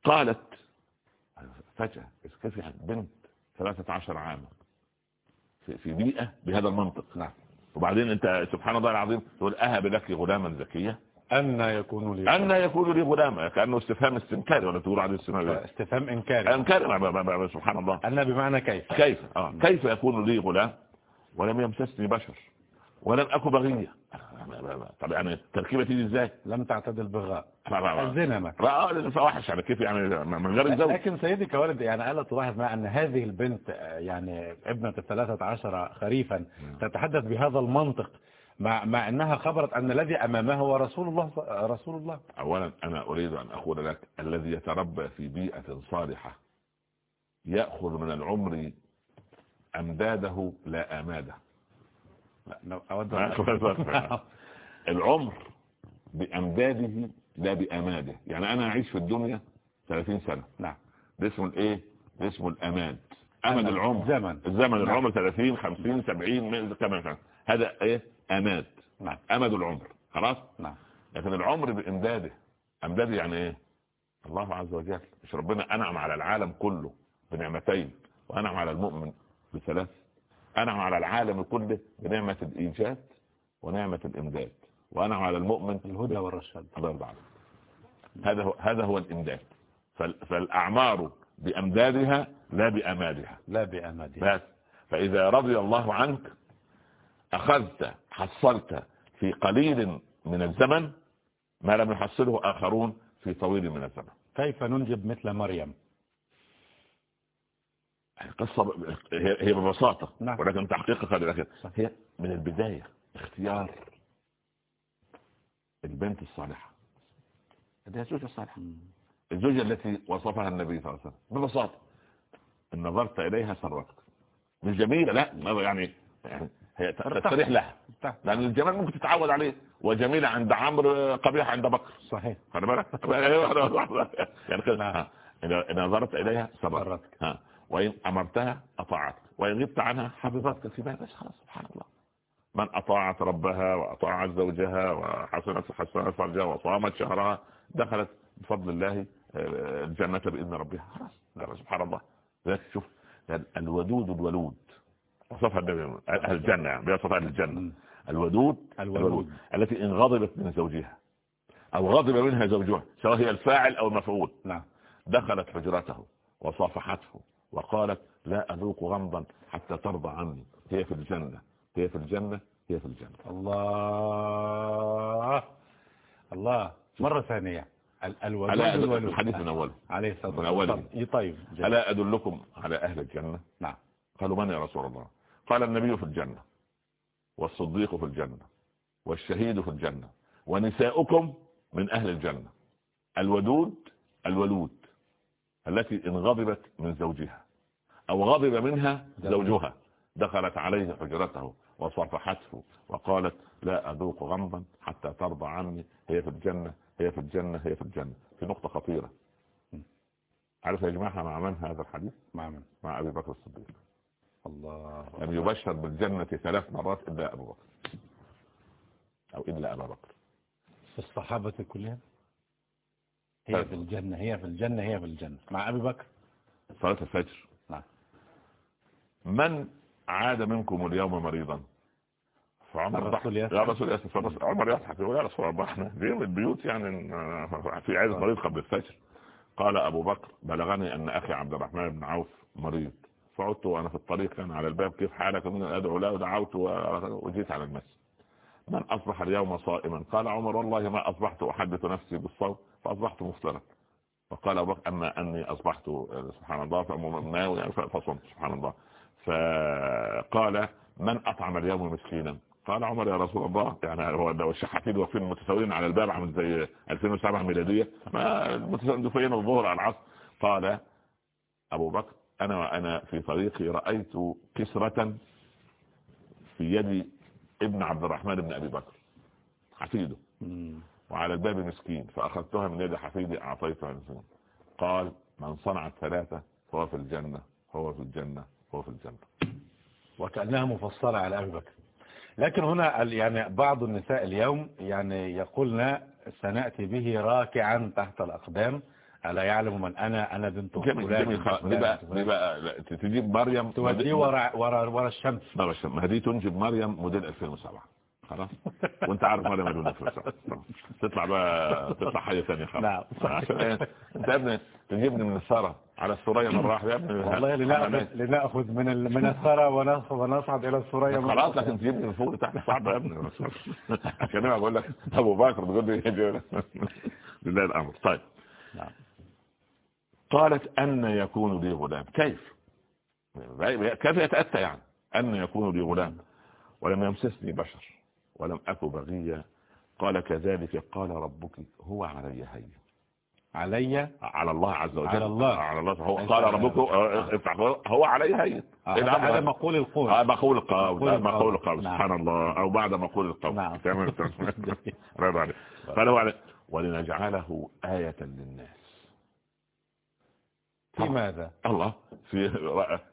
قالت فجأة كيف بنت 13 عاما في, في بيئة بهذا المنطق. نعم. وبعدين أنت سبحان الله العظيم تقول أهب لك غلاما زكيا أن يكون لي أن يكون لي غلاما كأنه استفهام استنكاري ولا تقول عليه استفهام استفهام إنكاري. إنكاري ما- ما- ما- ما- سبحان الله. أن بمعنى كيف؟ كيف؟ آه. كيف يكون لي غلام ولم يمسسني بشر ولم اكن بغيا طب يعني التركيبه تيجي إزاي؟ لم تعتدل بغاء ما- ما- الزنا مثلا لا الفواحش يعني كيف يعني من غير الزوج؟ لكن سيدي كوالد يعني ألا تلاحظ مع أن هذه البنت آه، يعني ابنة الثلاثة عشر خريفا تتحدث بهذا المنطق. مع, مع أنها خبرت أن الذي أمامها هو رسول الله رسول الله. اولا أنا أريد أن أقول لك الذي يتربى في بيئة صالحة يأخذ من العمر أمداده لا آماده. لا، أود ما- العمر بأمداده لا بآماده. يعني أنا أعيش في الدنيا 30 سنة. نعم. ده اسمه الإيه؟ ده اسمه الأماد. أمد أمد. العمر. زمن. الزمن العمر 30 50 70 100 كما كان هذا إيه؟ اماد نعم. أمد العمر. خلاص؟ نعم. لكن العمر بإمداده. امداده يعني إيه؟ الله عز وجل. مش ربنا أنعم على العالم كله بنعمتين وأنعم على المؤمن بثلاث. أنعم على العالم كله بنعمة الايجاد ونعمة الإمداد. وأنعم على المؤمن الهدى والرشاد. هذا هو هذا هو الإمداد. فال- فالأعمار بإمدادها لا بأمادها. لا بأمادها. بس. فإذا رضي الله عنك أخذت حصلت في قليل من الزمن ما لم يحصله آخرون في طويل من الزمن. كيف ننجب مثل مريم؟ القصة هي ببساطة نعم. ولكن تحقيقها للأخير صح. هي من البداية اختيار البنت الصالحة. هذه الزوجة الصالحة. الزوجة التي وصفها النبي صلى الله عليه وسلم. ببساطة إن نظرت إليها سرتك مش جميلة لا يعني يعني هي تستريح لها. لأن الجمال ممكن تتعود عليه. وجميلة عند عمرو قبيحة عند بكر. صحيح. خلي بالك. يعني كده. ها. إذا نظرت إليها سرتك. ها. وإن أمرتها أطاعتك. وإن غبت عنها حفظتك. في بس خلاص سبحان الله. من أطاعت ربها وأطاعت زوجها وحسنت حسنت فرجها وصامت شهرها دخلت بفضل الله آه، الجنة بإذن ربها. خلاص. لا، سبحان الله. شوف الودود الولود. وصفها النبي أهل الجنة يعني بيصف أهل الجنة. الودود الولود. التي إن غضبت من زوجها أو غضب منها زوجها سواء هي الفاعل أو المفعول. نعم. دخلت حجرته وصافحته وقالت لا أذوق غمضا حتى ترضى عني. هي في الجنة. هي في الجنة. هي في الجنة. الله. الله. مرة ثانية. ال- الولود ألا أدل الولود الحديث من أوله. عليه الصلاة. والسلام. طيب. ألا أدلكم على أهل الجنة؟ نعم. قالوا من يا رسول الله؟ قال النبي في الجنة والصديق في الجنة والشهيد في الجنة ونساؤكم من أهل الجنة الودود الولود التي إن غضبت من زوجها أو غضب منها زوجها دخلت عليه حجرته وصافحته وقالت لا أذوق غمضا حتى ترضى عني هي في الجنة هي في الجنة هي في الجنة. في نقطة خطيرة. عارف يا جماعة مع من هذا الحديث؟ مع من مع أبي بكر الصديق. الله. لم يبشر بالجنة ثلاث مرات إلا أبو بكر. أو إلا أبا بكر. في الصحابة كلهم هي في الجنة هي في الجنة هي في الجنة. مع أبي بكر؟ صلاة الفجر. نعم. من عاد منكم اليوم مريضا؟ فعمر الرسول. يا رسول. فالرسول- عمر يضحك يقول يا رسول الله إحنا دي البيوت يعني في عيد مريض قبل الفجر. قال أبو بكر بلغني أن أخي عبد الرحمن بن عوف مريض. فعدت وأنا في الطريق كان على الباب كيف حالك؟ من أدعو له ودعوت و- وجيت على المسجد. من أصبح اليوم صائما. قال عمر والله ما أصبحت أحدث نفسي بالصوم فأصبحت مفطرا. فقال أبو أني أصبحت آه، سبحان الله فصمت سبحان الله. فقال من أطعم اليوم مسكينا؟ قال عمر يا رسول الله يعني هو لو الشحاتين واقفين متساويين على الباب عامل زي 2007 ميلادية ما المتساويين الظهر على العصر. قال أبو بكر أنا وأنا في طريقي رأيت كسرة في يد ابن عبد الرحمن بن أبي بكر حفيده. وعلى الباب مسكين فأخذتها من يد حفيدي أعطيتها لسنة قال من صنع الثلاثة فهو في الجنة هو في الجنة هو في الجنة. وكأنها مفصلة على أبي بكر. لكن هنا يعني بعض النساء اليوم يعني يقولن سنأتي به راكعا تحت الأقدام ألا يعلم من أنا؟ أنا بنت فلان بقى. بقى تجيب مريم توديه ورا ورا ورا الشمس. بس ما هذه تنجب مريم موديل 2007 خلاص؟ وأنت عارف مريم موديل 2007 تطلع بقى تطلع حاجة ثانية. خلاص. نعم. إيه؟ أنت يا ابني تجيبني من الثرى. على الثريا مره واحدة يا ابني. والله لنأخذ, من ال- من الثرى ونص- ونصعد إلى الثريا من خلاص لكن تجيبني من فوق لتحت صعبه يا ابني. عشان أنا بقول لك أبو بكر بيقول لي لله الأمر. طيب. نعم. قالت أن يكون لي غلام. كيف؟ كيف يتأتى يعني؟ أن يكون لي غلام. ولم يمسسني بشر ولم اك بغيا قال كذلك قال ربك هو علي هين. علي؟ على الله عز وجل. على الله. على الله. هو قال ربك افتح هو علي هين. آه، هذا؟ مقول القول. آه مقول القول. مقول القول. نعم. سبحان الله. أو بعد مقول القول. نعم. تمام تمام برافو عليك قال عليه ولنجعله آية للناس. في ماذا؟ الله. في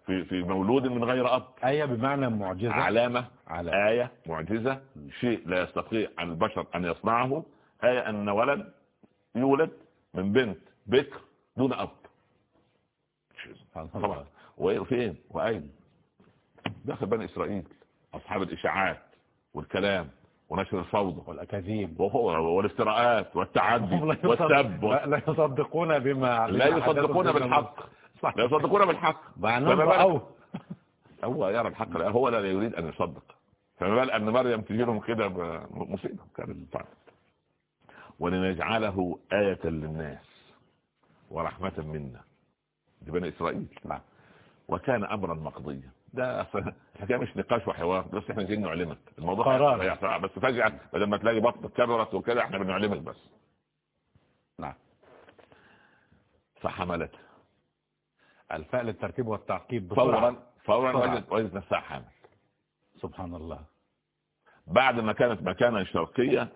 في في مولود من غير أب. آية بمعنى معجزة. علامة. على آية معجزة. شيء لا يستطيع البشر أن يصنعه. آية أن ولد يولد من بنت بكر دون أب. طبعا. وفين وأين؟ داخل بني إسرائيل. أصحاب الإشاعات والكلام. ونشر الفوضى. والأكاذيب. والافتراءات والتعدي والسب لا يصدقون بما لا يصدقون بالحق. لا يصدقون بالحق. مع رأوه. هو يرى الحق. لا هو لا يريد أن يصدق. فما بال أن مريم تجي لهم كده مصيبة كانت ولنجعله آية للناس ورحمة منا دي بني إسرائيل. نعم. وكان أمرا مقضيا. ده حكاية مش نقاش وحوار بس إحنا جايين نعلمك. الموضوع قرار. بس فجأة بدل ما تلاقي بطنك كبرت وكده إحنا بنعلمك بس. نعم. فحملت. الفاء للترتيب والتعقيب. فورا فورا. وجدت وجدت نفسها حامل. سبحان الله. بعد ما كانت مكانا شرقية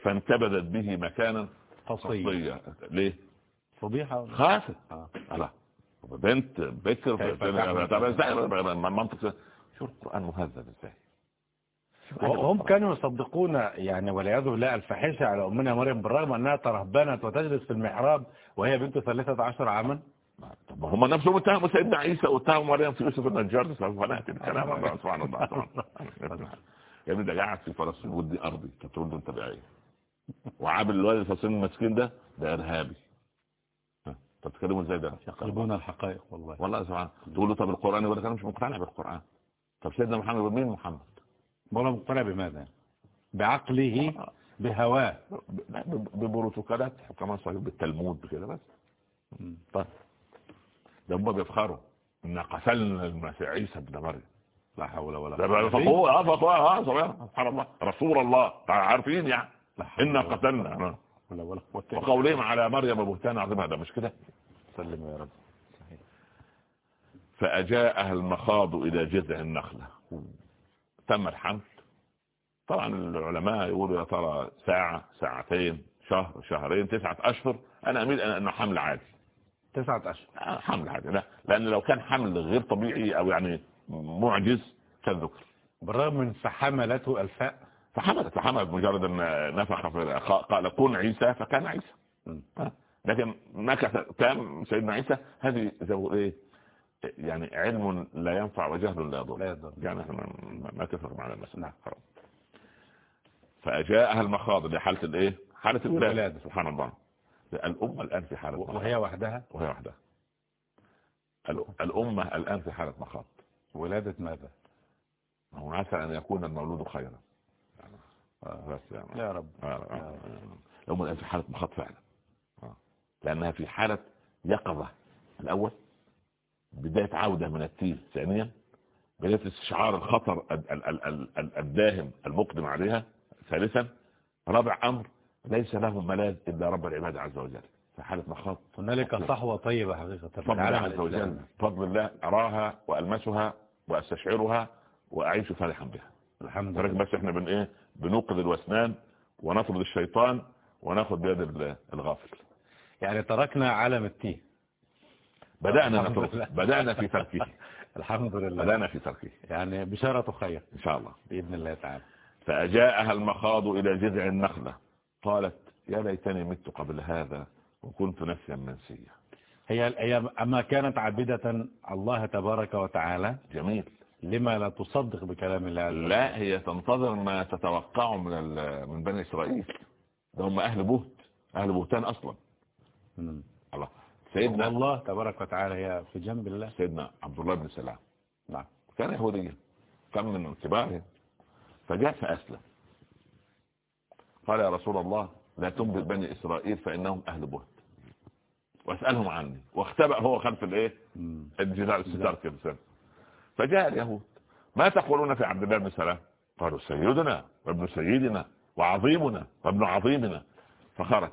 فانتبذت به مكانا قصية ليه؟ فضيحة خافت آه. بنت بكر منطق شو القرآن مهذب إزاي؟ وهم كانوا يصدقون يعني والعياذ بالله الفاحشة على أمنا مريم بالرغم أنها ترهبنت وتجلس في المحراب وهي بنت ثلاثة عشر عاما؟ طب هم نفسهم اتهموا سيدنا عيسى واتهموا مريم في يوسف النجار الكلام الله سبحان الله. يا ابني ده قاعد في فلسطين ودي تقول له أنت إيه وعامل الواد الفلسطيني المسكين ده ده إرهابي. ها، طب تكلموا إزاي ده يقلبون الحقائق والله. والله سبحان تقول له طب القرآن يقول لك أنا مش مقتنع بالقرآن. طب سيدنا محمد مين محمد؟ ولا مقتنع بماذا؟ بعقله بهواه. ببروتوكولات حكماء صحيح بالتلمود بكده بس. طيب. ده هم بيفخروا. ان قتلنا المسيح عيسى ابن مريم. لا حول ولا بقى فقوة آه فقوة آه سبحان الله. رسول الله. عارفين يعني. ولا قتلنا. وقولهم على مريم بهتان عظيم هذا مش كده؟ سلم يا رب. صحيح. فاجاءها المخاض إلى جذع النخلة. تم الحمل. طبعا العلماء يقولوا يا ترى ساعة ساعتين شهر شهرين تسعة أشهر. أنا أميل أنه حمل عادي. تسعة أشهر. آه، حمل عادي. لا لأن لو كان حمل غير طبيعي أو يعني معجز كالذكر بالرغم من فحملته ألفاء فحملت فحملت مجرد أن نفخ في قال كن عيسى فكان عيسى. لكن مكث تام سيدنا عيسى هذه زي إيه؟ يعني علم لا ينفع وجهل لا يضر. لا يضر. يعني إحنا ما- ما تفرق معنا المسألة نعم. فجاءها المخاض لحالة الإيه؟ حالة الولادة. سبحان الله. الأمة الآن في حالة مخاض وهي وحدها؟ وهي وحدها. الأ- الأمة الآن في حالة مخاض ولادة ماذا؟ هو عسى أن يكون المولود خيرا يعني آه، بس يعني يا رب. آه، آه، آه. الأمة الآن في حالة مخاض فعلا. آه. لأنها في حالة يقظة. الأول بداية عودة من التيه ثانيا بداية استشعار الخطر ال- ال- ال- ال- ال- الداهم المقدم عليها. ثالثا رابع أمر ليس له ملاذ إلا رب العباد عز وجل. في حالة مخاض هنالك صحوة طيبة حقيقة فضل الله عز وجل. فضل الله أراها وألمسها وأستشعرها وأعيش فرحا بها. الحمد لله. بس إحنا بن إيه؟ بنوقظ الوسنان ونطرد الشيطان وناخذ بيد ال- الغافل. يعني تركنا عالم التيه بدأنا الحمد نترك لله. بدأنا في تركه. الحمد لله. بدأنا في تركه. يعني بشارة خير. إن شاء الله. بإذن الله تعالى. فأجاءها المخاض إلى جذع النخلة. قالت يا ليتني مت قبل هذا وكنت نسيا منسيا. هي هي أما كانت عابدة الله تبارك وتعالى جميل. لما لا تصدق بكلام الله لا هي تنتظر ما تتوقعه من من بني إسرائيل. ده هم أهل بهت أهل بهتان أصلا. مم. الله. سيدنا والله تبارك وتعالى هي في جنب الله سيدنا عبد الله بن سلام. نعم. كان يهوديا كان من كبارهم فجاء فأسلم. قال يا رسول الله لا تنبئ بني إسرائيل فإنهم أهل بهت. وأسألهم عني. واختبأ هو خلف الإيه. الجدار الستار كده. فجاء اليهود. ما تقولون في عبد الله بن سلام؟ قالوا سيدنا وابن سيدنا وعظيمنا وابن عظيمنا. فخرج.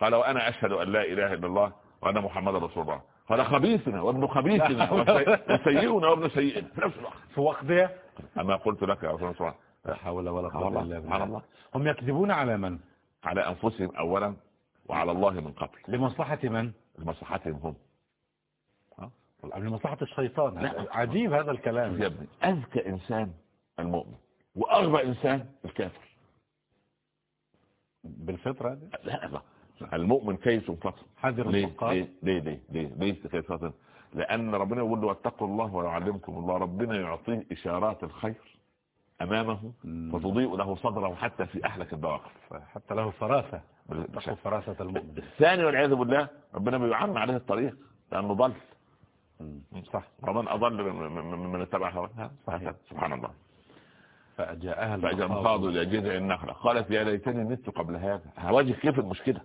قال وأنا أشهد أن لا إله إلا الله وأن محمد رسول الله. قال خبيثنا وابن خبيثنا وسي- وسيئنا وابن سيئنا. في وقتها أما قلت لك يا رسول الله. لا حول ولا قوة الله إلا سبحان بالله. الله. هم يكذبون على من؟ على أنفسهم اولا وعلى الله من قبل. لمصلحة من؟ لمصلحتهم هم. لمصلحة الشيطان لا. عجيب هذا الكلام. يا ابني أذكى إنسان المؤمن وأغبى إنسان الكافر. بالفطرة هذه؟ لا لا. المؤمن كيس فطر حذر ليه؟ ليه؟ ليه؟ ليه؟ ليه؟ ليه كيس فطر لأن ربنا يقول له واتقوا الله ويعلمكم الله. ربنا يعطيه إشارات الخير أمامه مم. فتضيء له صدره حتى في احلك البواقف حتى له فراسة. فراسة المؤمن. الثاني والعياذ بالله ربنا بيعم عليه الطريق لأنه ضل. صح. ومن اضل من- اتبع هواه صحيح. سبحان الله. المخاض انخاضوا إلى جذع النخلة. قالت يا ليتني مت قبل هذا. هواجه كيف المشكلة؟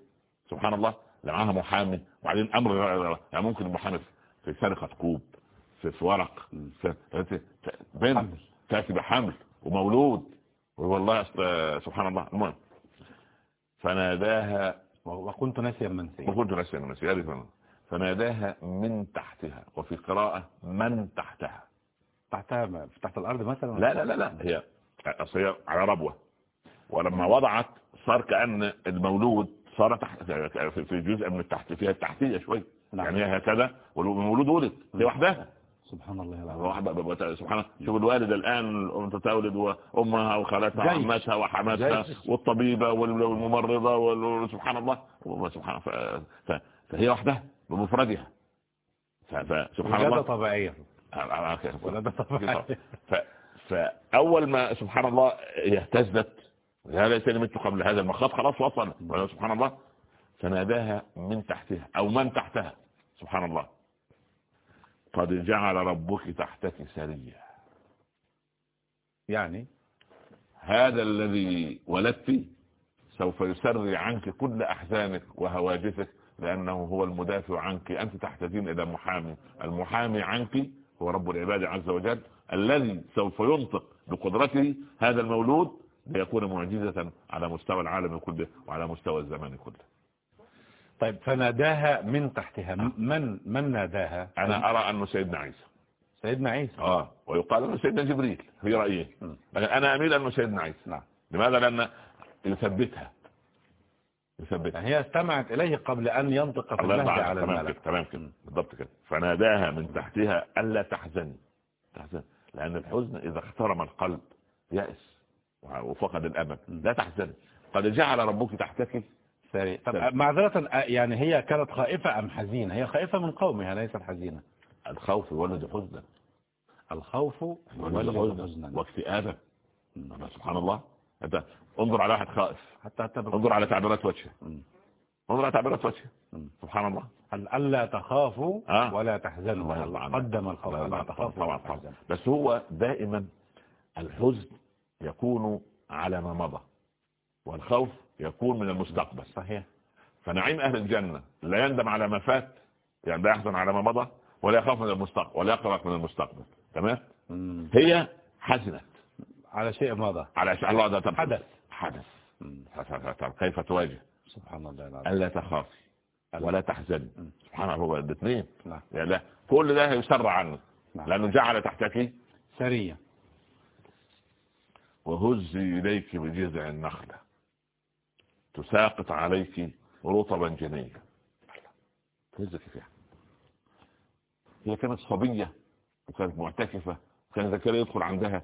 سبحان الله. لا معاها محامي. وبعدين أمر يعني ممكن المحامي في سرقة كوب في, ورق بنت. تاتي بحمل ومولود. والله سبحان الله. المهم. فناداها وكنت ناسيا منسيا وكنت ناسيا من نسيها فناداها من تحتها وفي قراءة من تحتها. تحتها ما- تحت الأرض مثلا لا لا لا لا هي هي على ربوة. ولما وضعت صار كأن المولود صار تحت في جزء من التحت فيها التحتية شوي. نعم. يعني هي هكذا والمولود ولد. هي وحدها. سبحان الله العظيم. سبحان الله. شوف الوالدة الآن الأم تولد وأمها وخالتها. وعمتها وحماتها. والطبيبة وال- والممرضة وال- سبحان الله. سبحان فهي وحدها. بمفردها. فسبحان الله. طبيعية. ولادة طبيعية. ف... فأول ما سبحان الله اهتزت ليتني مت قبل هذا المخاض خلاص وصل سبحان الله. فناداها من تحتها أو من تحتها. سبحان الله. قد جعل ربك تحتك سريا. يعني؟ هذا الذي ولدت سوف يسري عنك كل أحزانك وهواجسك لأنه هو المدافع عنك. أنت تحتاجين إلى محامي. المحامي عنك هو رب العباد عز وجل الذي سوف ينطق بقدرته هذا المولود ليكون معجزة على مستوى العالم كله وعلى مستوى الزمان كله. طيب فناداها من تحتها. من من ناداها؟ أنا أرى أنه سيدنا عيسى. سيدنا عيسى. آه ويقال أنه سيدنا جبريل في رأيين م. لكن أنا أميل أنه سيدنا عيسى. نعم. لماذا؟ لأن يثبتها. يثبتها يعني هي استمعت إليه قبل أن ينطق في الله المهد على الملك كده تمام كده. بالضبط كده. فناداها من تحتها ألا تحزني تحزن. لأن الحزن إذا اخترم القلب يأس وفقد الأمل. لا تحزن. قد جعل ربك تحتك سريع. طب معذرة يعني هي كانت خائفة أم حزينة؟ هي خائفة من قومها ليست حزينة الخوف يولد حزنا. الخوف يولد حزنا واكتئابا. سبحان الله. انت انظر على واحد خائف. حتى حتى انظر على تعبيرات وجهه. انظر على تعبيرات وجهه. سبحان الله. ألا تخافوا آه. ولا تحزنوا. قدم الخوف. ألا تخافوا بس هو دائما الحزن يكون على ما مضى والخوف يكون من المستقبل. صحيح. فنعيم أهل الجنة لا يندم على ما فات يعني لا يحزن على ما مضى ولا يخاف من المستقبل ولا يقلق من المستقبل. تمام؟ هي حزنت على شيء مضى على شيء الله ده حدث. حدث. كيف تواجه؟ سبحان الله ألا تخافي ولا تحزني. سبحان الله هو الاثنين. نعم. يعني لا. كل ده يسرع عنه. نعم. لأنه جعل تحتك سرية وهزي إليك بجذع النخلة. تساقط عليك رطبا جنيا تهزك فيها. هي كانت صبية وكانت معتكفة وكان زكريا يدخل عندها.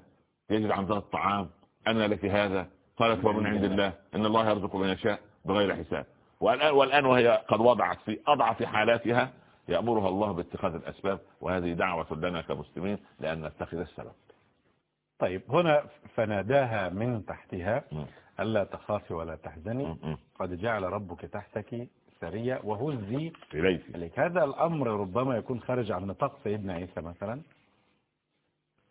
يجد عندها الطعام أنا لك هذا قالت هو من عند الله إن الله يرزق من يشاء بغير حساب. والآن, والآن وهي قد وضعت في أضعف حالاتها يأمرها الله باتخاذ الأسباب وهذه دعوة لنا كمسلمين لأن نتخذ السبب. طيب هنا فناداها من تحتها ألا تخافي ولا تحزني. قد جعل ربك تحتك سرية وهزي إليك. هذا الأمر ربما يكون خارج عن نطاق سيدنا عيسى مثلا.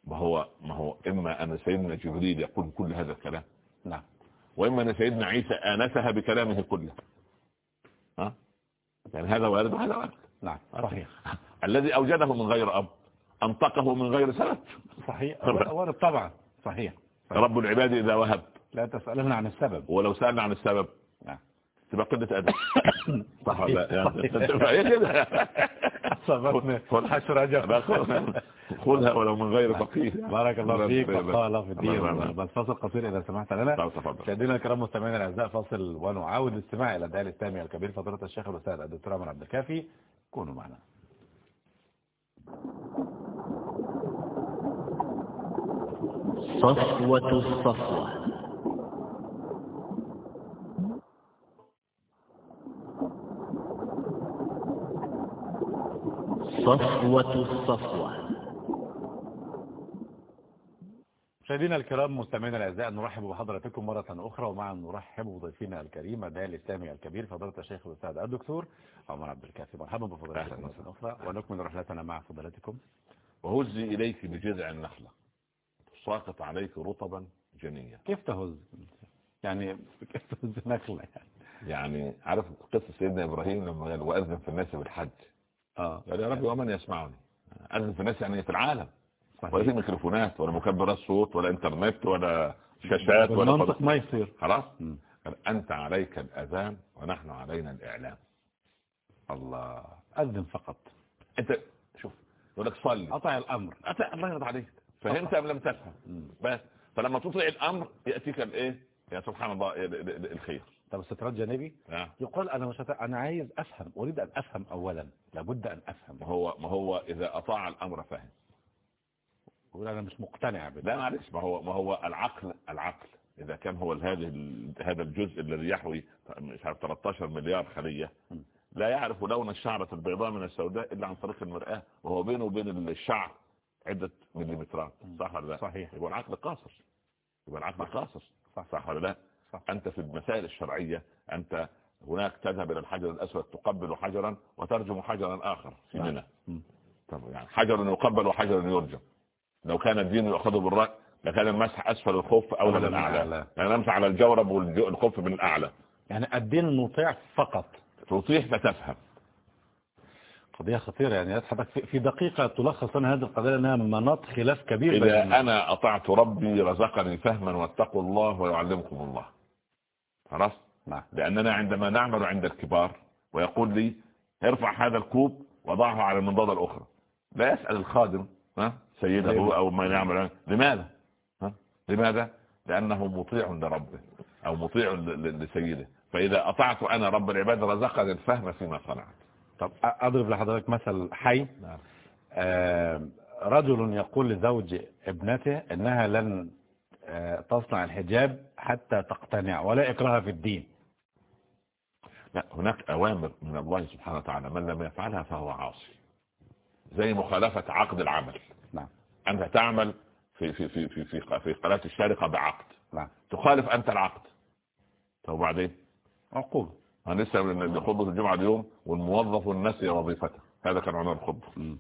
ما هو ما هو إما أن سيدنا جبريل يقول كل هذا الكلام. نعم. وإما أن سيدنا عيسى آنسها بكلامه كله. ها؟ يعني هذا وارد وهذا وارد نعم. صحيح. الذي أوجده من غير أب أنطقه من غير سبب. صحيح. وارد طبعا. صحيح. صحيح. رب العباد إذا وهب. لا تسألنا عن السبب. ولو سألنا عن السبب. نعم. تبقى قلة أدب. صح ولا صبرنا حشر أجب خذها ولو من غير فقيه بارك الله فيك وقال الله في الدين. بس فاصل قصير إذا سمحت لنا. مشاهدينا الكرام مستمعينا الأعزاء فاصل ونعاود الاستماع إلى الداعي الإسلامي الكبير فضيلة الشيخ الأستاذ الدكتور عمر عبد الكافي. كونوا معنا. صفوة الصفوة. صفوة الصفوة. مشاهدينا الكرام مستمعينا الأعزاء نرحب بحضراتكم مرة أخرى ومع نرحب بضيفنا الكريم الداعي الإسلامي الكبير فضيلة الشيخ الأستاذ الدكتور عمر عبد الكافي. مرحبا بفضيلتكم مرة أخرى ونكمل رحلتنا مع فضيلتكم. وهزي إليك بجذع النخلة. ساقط عليك رطبا جنيا كيف تهز؟ يعني كيف تهز نخلة يعني؟ يعني عارف قصة سيدنا إبراهيم لما قال وأذن في الناس بالحج. آه. قال يا رب ومن يسمعني. أذن في الناس يعني في العالم. ولا في ميكروفونات ولا مكبرات صوت ولا إنترنت ولا شاشات ولا المنطق ما يصير. خلاص؟ قال أنت عليك الأذان ونحن علينا الإعلام. الله. أذن فقط. أنت شوف يقول لك صلي. أطع الأمر. أطع الله يرضى عليك. فهمت أم لم تفهم؟ بس. فلما تطيع الأمر يأتيك الإيه؟ يا سبحان الله الخير. طب سترات جانبي نعم. يقال أنا مش هت... أنا عايز أفهم أريد أن أفهم اولا لابد أن أفهم. ما هو ما هو إذا أطاع الأمر فهم. يقول أنا مش مقتنع بده. لا معلش ما هو ما هو العقل العقل. إذا كان هو هذا هذا الجزء الذي يحوي مش عارف 13 مليار خلية لا يعرف لون الشعرة البيضاء من السوداء إلا عن طريق المرآة وهو بينه وبين الشعر عدة مليمترات. صح ولا لا؟ صحيح. يبقى العقل قاصر. يبقى العقل قاصر. صح, صح ولا لا؟ صح. أنت في المسائل الشرعية أنت هناك تذهب إلى الحجر الأسود تقبل حجرا وترجم حجرا آخر في نعم. منى. يعني حجر يقبل وحجر يرجم. لو كان الدين يأخذه بالرأي لكان المسح أسفل الخف أولى من الأعلى. يعني نمسح على الجورب والخف من الأعلى. يعني الدين مطيع فقط. تطيع فتفهم. قضية خطيرة يعني حضرتك في دقيقة تلخص لنا هذه القضية أنها مناط خلاف كبير إذا أنا أطعت ربي رزقني فهما واتقوا الله ويعلمكم الله. خلاص؟ نعم. لأننا عندما نعمل عند الكبار ويقول لي ارفع هذا الكوب وضعه على المنضدة الأخرى. لا يسأل الخادم ها سيده أو ما يعمل. لماذا؟ ها؟ لماذا؟ لأنه مطيع لربه أو مطيع لسيده. فإذا أطعت أنا رب العباد رزقني الفهم فيما صنعت. طب أضرب لحضرتك مثل حي. نعم. آه رجل يقول لزوج ابنته إنها لن تصنع الحجاب حتى تقتنع ولا إكراه في الدين. لا هناك أوامر من الله سبحانه وتعالى من لم يفعلها فهو عاصي. زي مخالفة عقد العمل. نعم. أنت تعمل في في في في في, في قناة الشارقة بعقد. نعم. تخالف أنت العقد. طب وبعدين؟ عقوبة أنا لسه من خطبة الجمعة اليوم والموظف نسي وظيفته. هذا كان عنوان الخطبة.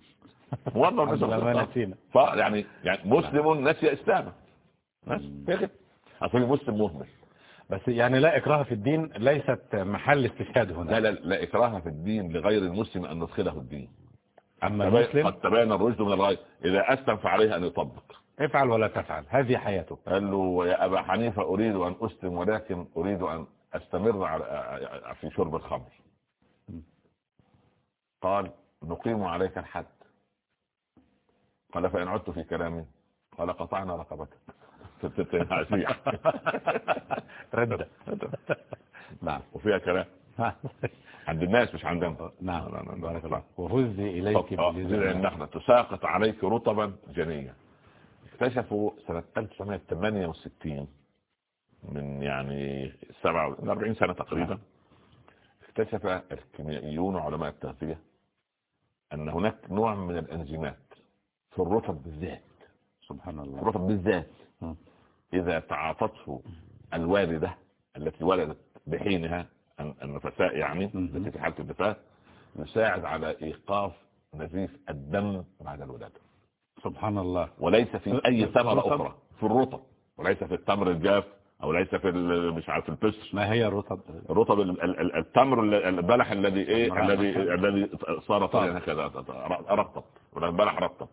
موظف نسي يعني يعني مسلم نسي إسلامه. بس. كده أصل مسلم مهمل. بس يعني لا إكراه في الدين ليست محل استشهاد هنا. لا لا لا إكراه في الدين لغير المسلم أن ندخله الدين. أما المسلم؟ قد تبين الرشد من الغي إذا أسلم فعليه أن يطبق. افعل ولا تفعل. هذه حياته. قال له يا أبا حنيفة أريد أن أسلم ولكن أريد أن أستمر على في شرب الخمر. قال نقيم عليك الحد. قال فإن عدت في كلامي قال قطعنا رقبتك. ردة نعم. وفيها كلام. عند الناس مش عندنا. نعم. بارك. الله. وهزي جذع النخلة تساقط عليك رطبا جنيا. اكتشفوا سنة 1968 من يعني 47 سنة تقريبا اكتشف الكيميائيون وعلماء التغذية أن هناك نوع من الأنزيمات في الرطب بالذات. سبحان الله. الرطب بالذات. إذا تعاطته الوالدة التي ولدت بحينها النفساء يعني. التي في حالة النفاس يساعد على إيقاف نزيف الدم بعد الولادة. سبحان الله. وليس في أي ثمرة؟ أخرى في الرطب. وليس في التمر الجاف أو ليس في مش عارف البسر ما هي الرطب؟ الرطب ال- ال- ال- التمر ال- البلح الذي إيه. الذي الذي صار هكذا رطب ولا البلح رطب.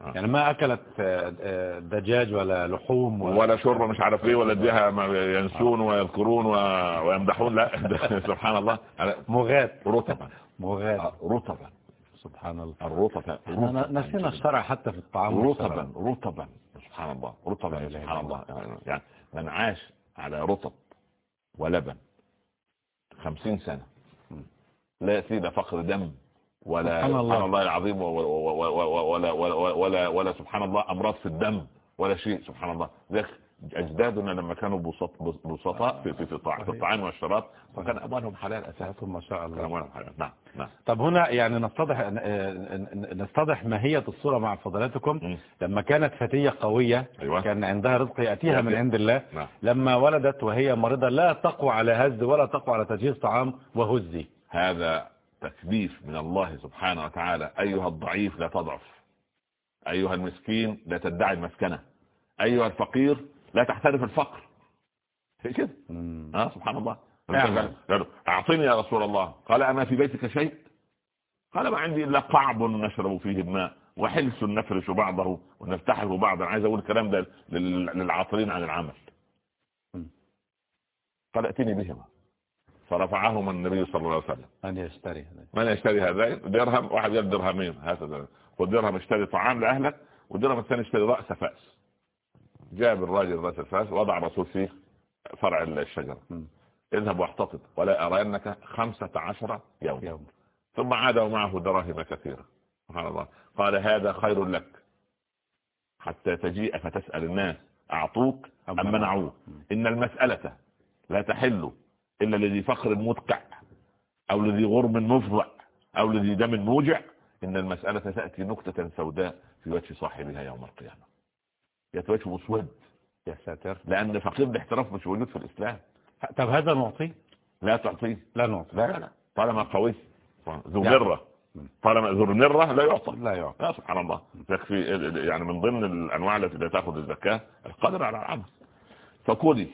يعني ما أكلت آه، آه، دجاج ولا لحوم ولا ولا شرب مش عارف إيه ولا إديها ينسون ويذكرون ويمدحون لا. سبحان الله. مغات. رطبا. مغات. رطبا. سبحان الله. الرطب نسينا الشرع حتى في الطعام. رطبا. رطبا. سبحان الله. رطبا. سبحان الله. يعني من عاش على رطب ولبن خمسين سنة لا يأتينا فقر دم. ولا سبحان الله. سبحان الله العظيم و- و- و- و- ولا ولا ولا ولا سبحان الله أمراض في الدم ولا شيء. سبحان الله. ذلك أجدادنا لما كانوا بسط- بسطاء في في في في الطعام والشراب وكان أموالهم حلال أساسا ما شاء الله. أموالهم حلال. نعم نعم. طب هنا يعني نستضح نستضح ماهية الصورة مع فضلاتكم. لما كانت فتية قوية أيوة. كان عندها رزق يأتيها من. عند الله. نعم. لما ولدت وهي مريضة لا تقوى على هز ولا تقوى على تجهيز طعام وهزي. هذا تكليف من الله سبحانه وتعالى. أيها الضعيف لا تضعف. أيها المسكين لا تدعي المسكنة. أيها الفقير لا تحترف الفقر. كده. آه سبحان الله. نعم. أعطني يا رسول الله. قال أما في بيتك شيء؟ قال ما عندي إلا قعب نشرب فيه الماء وحلس نفرش بعضه ونفتحه بعضا. عايز أقول الكلام ده لل- للعاطلين عن العمل. قال ائتني بهما. فرفعهما النبي صلى الله عليه وسلم. أن يشتري من يشتري هذين درهم واحد يد درهمين هكذا. خد درهم اشتري طعام لأهلك والدرهم الثاني اشتري رأس فأس. جاب الراجل رأس الفأس وضع الرسول فيه فرع الشجرة. مم. اذهب واحتطب ولا أرينك خمسة عشر يوم يوم. ثم عاد ومعه دراهم كثيرة. سبحان الله. قال هذا خير لك. حتى تجيء فتسأل الناس أعطوك أم منعوك؟ إن المسألة لا تحل. إلا لذي فقر مدقع أو لذي غرم مفضع أو لذي دم موجع إن المسألة تأتي نكتة سوداء في وجه صاحبها يوم القيامة. يأتي وجهه مسود. يا ساتر. لأن فقير الاحتراف مش موجود في الإسلام. طب هذا نعطيه لا تعطيه. لا نعطي. لا لا. طالما قوي. ذو. مرة. طالما ذو مرة لا يعطى. لا يعطي لا سبحان الله. يكفي يعني من ضمن الأنواع التي لا تأخذ الزكاة القدر على العمل. فكلي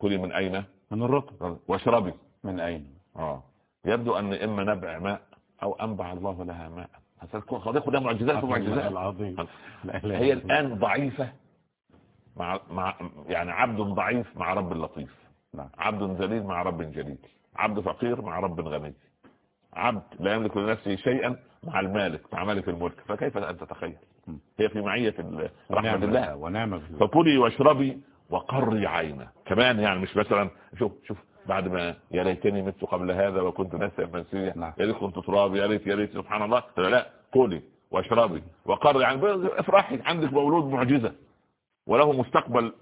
كلي من أين؟ من الرطب واشربي. من أين؟ آه. يبدو أن إما نبع ماء أو أنبع الله لها ماء. هذه كلها معجزات ومعجزات العظيم. إله هي. الآن ضعيفة مع مع يعني عبد ضعيف مع رب لطيف. نعم. عبد ذليل مع رب جليل. عبد فقير مع رب غني. عبد لا يملك لنفسه شيئا مع المالك مع مالك الملك. فكيف ان تتخيل. هي في معية رحمة الله. ونعم. فكلي واشربي وقري عينه. كمان يعني مش مثلا شوف شوف بعد ما يا ليتني مت قبل هذا وكنت ناسيا منسيا نعم. يا ريت كنت تراب يا ريت يا ريت سبحان الله. لا لا كلي واشربي وقري يعني افرحي عندك مولود معجزة وله مستقبل.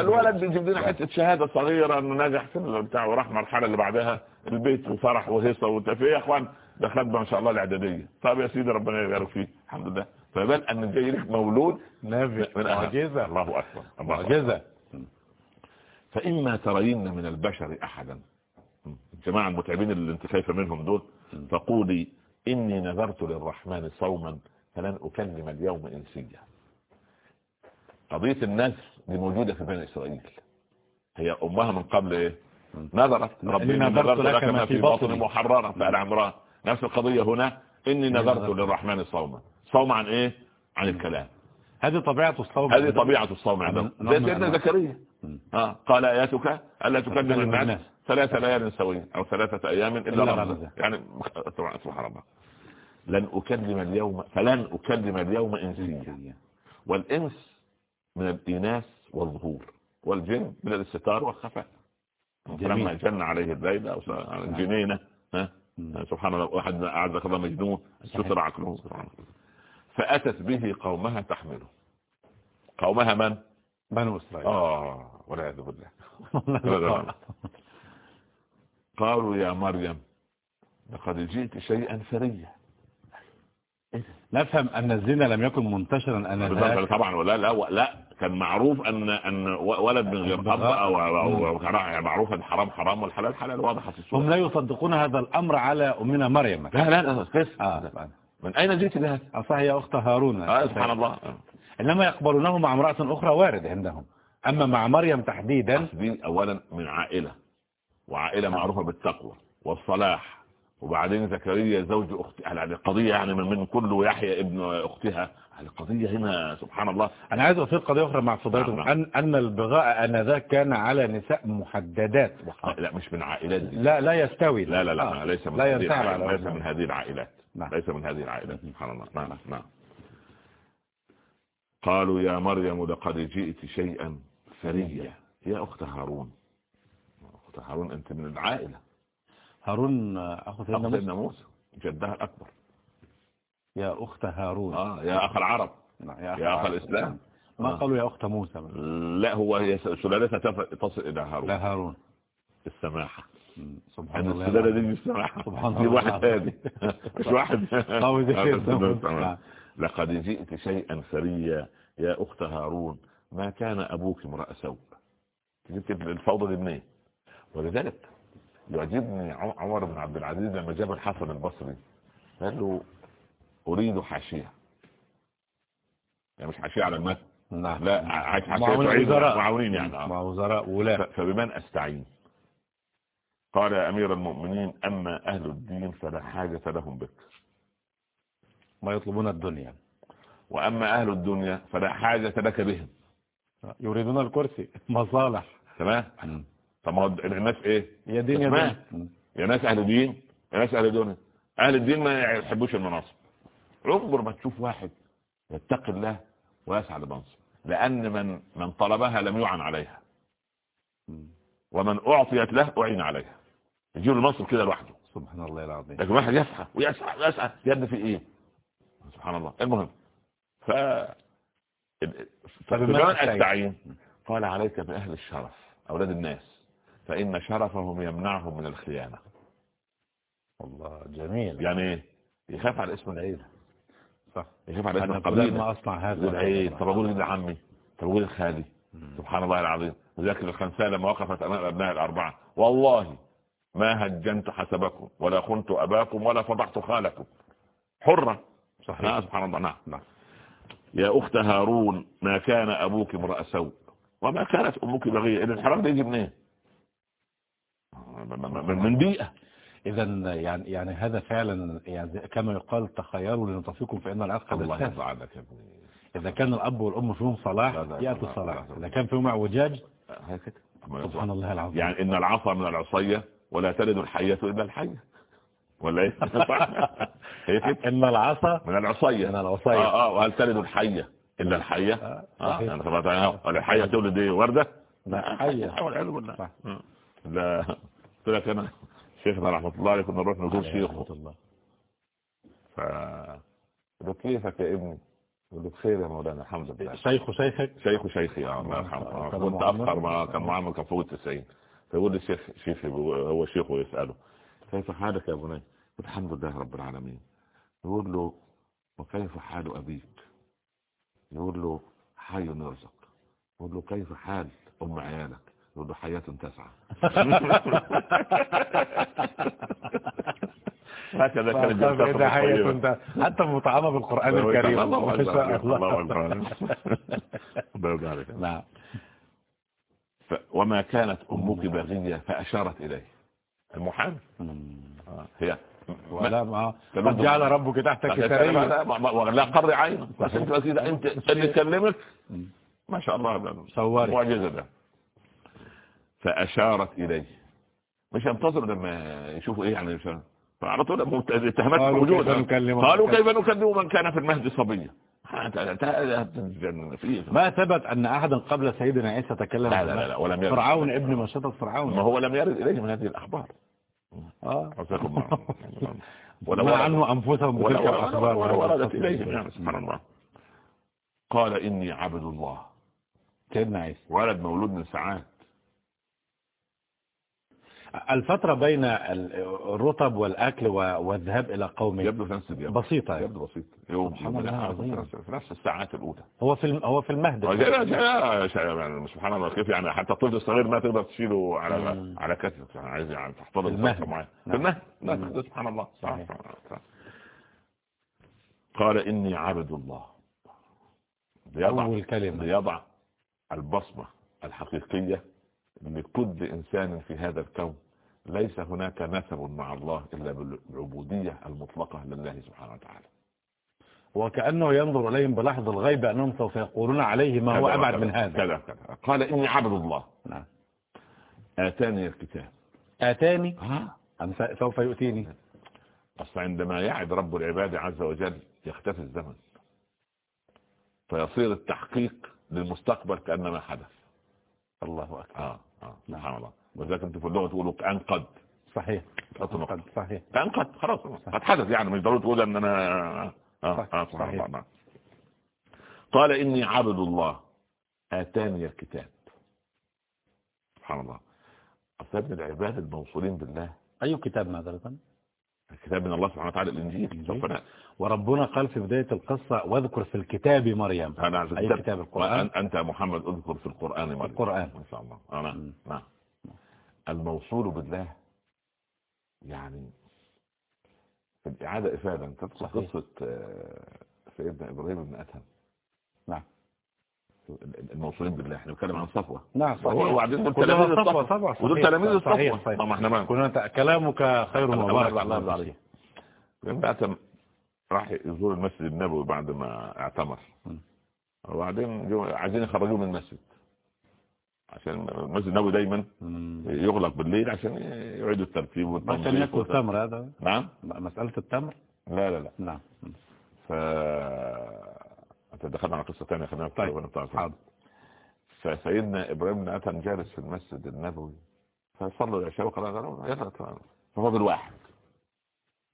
الولد بيجيب لنا حتة شهادة صغيرة إنه نجح في البتاع وراح المرحله اللي بعدها. البيت وفرح وهيصة وتفيه يا اخوان دخلت ما شاء الله الإعدادية. طب يا سيدي ربنا يبارك فيك. الحمد لله. فبال أن لك مولود نبي من. معجزة. الله أكبر. معجزة. فإما ترين من البشر أحدا. الجماعة المتعبين اللي أنت خايفة منهم دول فقولي إني نذرت للرحمن صوما فلن أكلم اليوم إنسيا. قضية النذر دي موجودة في بني إسرائيل. هي أمها من قبل إيه؟ نذرت. ربي نذرت لك ما في بطني. محررا عمران نفس القضية هنا. نذرت نذرت. للرحمن صوما. صوم عن إيه عن الكلام هذه طبيعة الصوم هذه طبيعة الصوم عندهم نعم، زي نعم، سيدنا نعم. زكريا. آه. قال آياتك ألا تكلم الناس. ثلاث ليال سويا أو ثلاثة أيام إلا إلا رمزا رمزا. يعني طبعا سبحان الله لن أكلم اليوم فلن أكلم اليوم إنسيا والإنس من الإناث والظهور والجن من الاستتار والخفاء. لما جن عليه الليل الجنينة ها مم. سبحان الله واحد أعزك الله مجنون ستر عقله سبحان الله. فأتت به قومها تحمله. قومها من؟ بنو إسرائيل. آه والعياذ بالله. قالوا يا مريم لقد جئت شيئا فريا نفهم أن الزنا لم يكن منتشرا أنذاك طبعا ولا لا لا. كان معروف أن أن ولد من غير أب أو أو أو كان معروف إن حرام حرام والحلال حلال واضحه في هم لا يصدقون هذا الأمر على أمنا مريم. لا لا لا آه. من أين جئت بهذا أصح يا أخت هارون. آه سبحان الله. آه. إنما يقبلونه مع امرأة أخرى وارد عندهم. أما مع مريم تحديدا دي اولا من عائلة وعائلة معروفة بالتقوى والصلاح. وبعدين زكريا زوج اختها يعني القضية يعني من, من كل ويحيى ابن أختها. القضية هنا سبحان الله. أنا عايز أثير قضية أخرى مع فضيلتكم نعم. أن أن البغاء آنذاك كان على نساء محددات. لا مش من عائلات دي. لا لا يستوي. لا لا لا آه. ليس من لا هذه ليس. من هذه العائلات. نعم. ليس من هذه العائلات سبحان الله. نعم. نعم. قالوا يا مريم لقد جئت شيئا فريا يا أخت هارون. أخت هارون أنت من العائلة. هارون أخو سيدنا موسى. جدها الأكبر. يا أخت هارون. آه يا أخ العرب. نعم، يا أخ الإسلام. ما آه. قالوا يا أخت موسى؟ لا هو سلالتها تصل إلى هارون. لا هارون. السماحة. مم. سبحان ان الله السلاله دي السماحه سبحان الله. واحد ثاني مش واحد. نعم. لقد جئت شيئا فريا يا أخت هارون ما كان أبوك امرأ سوء جبت الفوضى دي منين؟ ولذلك يعجبني عم- عمر بن عبد العزيز لما جاب الحسن البصري. قال له أريد حاشية. يعني مش حاشية على المتن نعم. لا عايز وزراء. معاونين يعني. مع وزراء ولاة. ف- فبمن أستعين؟ قال يا أمير المؤمنين اما أهل الدين فلا حاجة لهم بك. ما يطلبون الدنيا. وأما أهل الدنيا فلا حاجة لك بهم. يريدون الكرسي. مصالح. تمام؟ طب الناس إيه؟ يا دين يا. دين. يا ناس أهل دين يا ناس أهل دنيا أهل الدين ما يحبوش المناصب. اصبر ما تشوف واحد يتقي الله ويسعى لمنصب. لأن من من طلبها لم يعن عليها. ومن أعطيت له أعين عليها. يجيب المنصب كده لوحده. سبحان الله العظيم. لكن واحد يسعى ويسعى ويسعى يد في إيه؟ سبحان الله. المهم ف أستعين؟ أستعين؟ قال عليك باهل الشرف أولاد الناس فإن شرفهم يمنعهم من الخيانة. الله جميل. يعني إيه؟ يخاف على اسم العيله صح. يخاف على اسم القبيله ما أصنع هذا يقول عيب طب أقول لعمي طب أقول لخالي سبحان الله العظيم. وذاك الخنساء لما وقفت أمام أبناء الأربعة. والله ما هجنت حسبكم ولا خنت أباكم ولا فضحت خالكم. حرة. صحيح. نعم سبحان الله. نعم نعم. يا أخت هارون ما كان أبوك امرأ سوء؟ وما كانت أمك بغية؟ ان الحرام ده يجي منين؟ من بيئة. إذا يعني يعني هذا فعلا يعني كما يقال تخيروا لنطفيكم فإن العتق الله يرضى عنك يا ابني. إذا كان الأب والأم فيهم صلاح لا، الصلاح. لا، لا. إذا كان فيهم أعوجاج سبحان الله العظيم. يعني إن العصا من العصية ولا تلد الحية إلا الحية. ولا إيه؟ إن العصا من العصية. من العصية. آه آه وهل تلد الحية إلا الحية؟ آه، آه صحيح. يعني طبعا آه، ولا الحية تولد إيه؟ وردة؟ لا، حية. والعياذ بالله. لا. قلت لك أنا شيخنا رحمة الله عليه كنا نروح نزور شيخه. رحمة الله. ف كيفك يا ابني؟ بخير يا مولانا الحمد لله. شيخ شيخك؟ شيخ شيخي آه الله يرحمه. كنت أفخر ما كان معامل كان فوق 90 فيقول لي شيخ هو شيخه يساله كيف حالك يا بني؟ الحمد لله رب العالمين. يقول له وكيف حال أبيك؟ يقول له حي يرزق يقول له كيف حال أم عيالك؟ يقول له حياة تسعى هكذا كانت حياة أنت حتى مطعمة بالقرآن الكريم. الله. أكبر الله أكبر الله نعم. ف- وما كانت أمك بغية فأشارت إليه. المحامي آه، هي ولا ما قد جعل ربك تحتك سريا لا قر عين. بس أنت بس اذا أنت اللي كلمك ما شاء الله. صوري. معجزة ده. فأشارت إليه. مش ينتظر لما يشوفوا إيه يعني فعلى طول اتهامات قالوا موجوده كيف نكلم قالوا من كيف نكلم من كان في المهد صبيا ما ثبت أن أحدا قبل سيدنا عيسى تكلم لا لا لا, لا ولم يرد. فرعون ابن مشطة ما فرعون هو لم يرد إليه من هذه الأخبار. آه. عزكم الله. ولا ما. عنه أنفسهم ولا بتلك الأخبار. ولا وردت يعني سبحان الله. قال إني عبد الله. سيدنا عيسى. ولد مولود من ساعات. الفترة بين ال- الرطب والأكل و- والذهاب إلى قومه يبدو في نفس اليوم. بسيطة يعني. يبدو بسيط. يوم. في نفس الساعات الأولى. هو في هو في المهد يعني سبحان الله كيف يعني حتى الطفل الصغير ما تقدر تشيله على مم. على كتفك يعني عايز يعني تحتضن المهد. معاه في نعم. المهد. لا، مم. سبحان الله. صحيح. قال إني عبد الله. ليضع أول كلمة. ليضع البصمة الحقيقية لكل إنسان في هذا الكون ليس هناك نسب مع الله إلا بالعبودية المطلقة لله سبحانه وتعالى. وكأنه ينظر إليهم بلحظ الغيب أنهم سوف يقولون عليه ما هو أبعد. من هذا. كذا كذا. قال إني عبد الله. نعم. آتاني الكتاب. آتاني؟ ها؟ أم سوف يؤتيني؟ أصل عندما يعد رب العباد عز وجل يختفي الزمن فيصير التحقيق للمستقبل كأنما حدث. الله أكبر. آه آه سبحان الله. وذلك أنت في اللغة تقولوا كأن قد صحيح. قد صحيح كان قد خلاص قد حدث يعني مش ضروري تقول أن أنا آه آه سبحان صحيح. الله. قال إني عبد الله آتاني الكتاب سبحان الله من العباد الموصولين بالله أي كتاب مثلا الكتاب من الله سبحانه وتعالى الإنجيل الإنجيل. ن- وربنا قال في بداية القصة واذكر في الكتاب مريم عايز أي. كتاب القرآن يا محمد اذكر في القرآن مريم. القرآن. إن شاء الله أنا مم. نعم الموصول بالله. يعني في الإعادة إفادة صحيح. قصة آه، سيدنا إبراهيم بن أدهم نعم. الموصولين بالله. إحنا بنتكلم عن صفوة نعم وهو- وبعدين دول تلاميذ صفوة الصفوة. طبعا ودول صحيح. تلاميذ صحيح الصفوة. صحيح. طب ما إحنا ما كنا كلامك خير مبارك الله. لما أتم راح يزور المسجد النبوي بعد ما اعتمر. وبعدين عايزين يخرجوه من المسجد. عشان المسجد النبوي دايما. يغلق بالليل عشان يعيدوا الترتيب عشان والتنظيف ياكل والت- تمر هذا. نعم. مسألة التمر؟ لا لا لا. نعم. ف دخلنا على قصة ثانية خلينا طيب. حاضر. فسيدنا إبراهيم بن ادهم جالس في المسجد النبوي. فصلوا العشاء وقال تعال. ففضل واحد.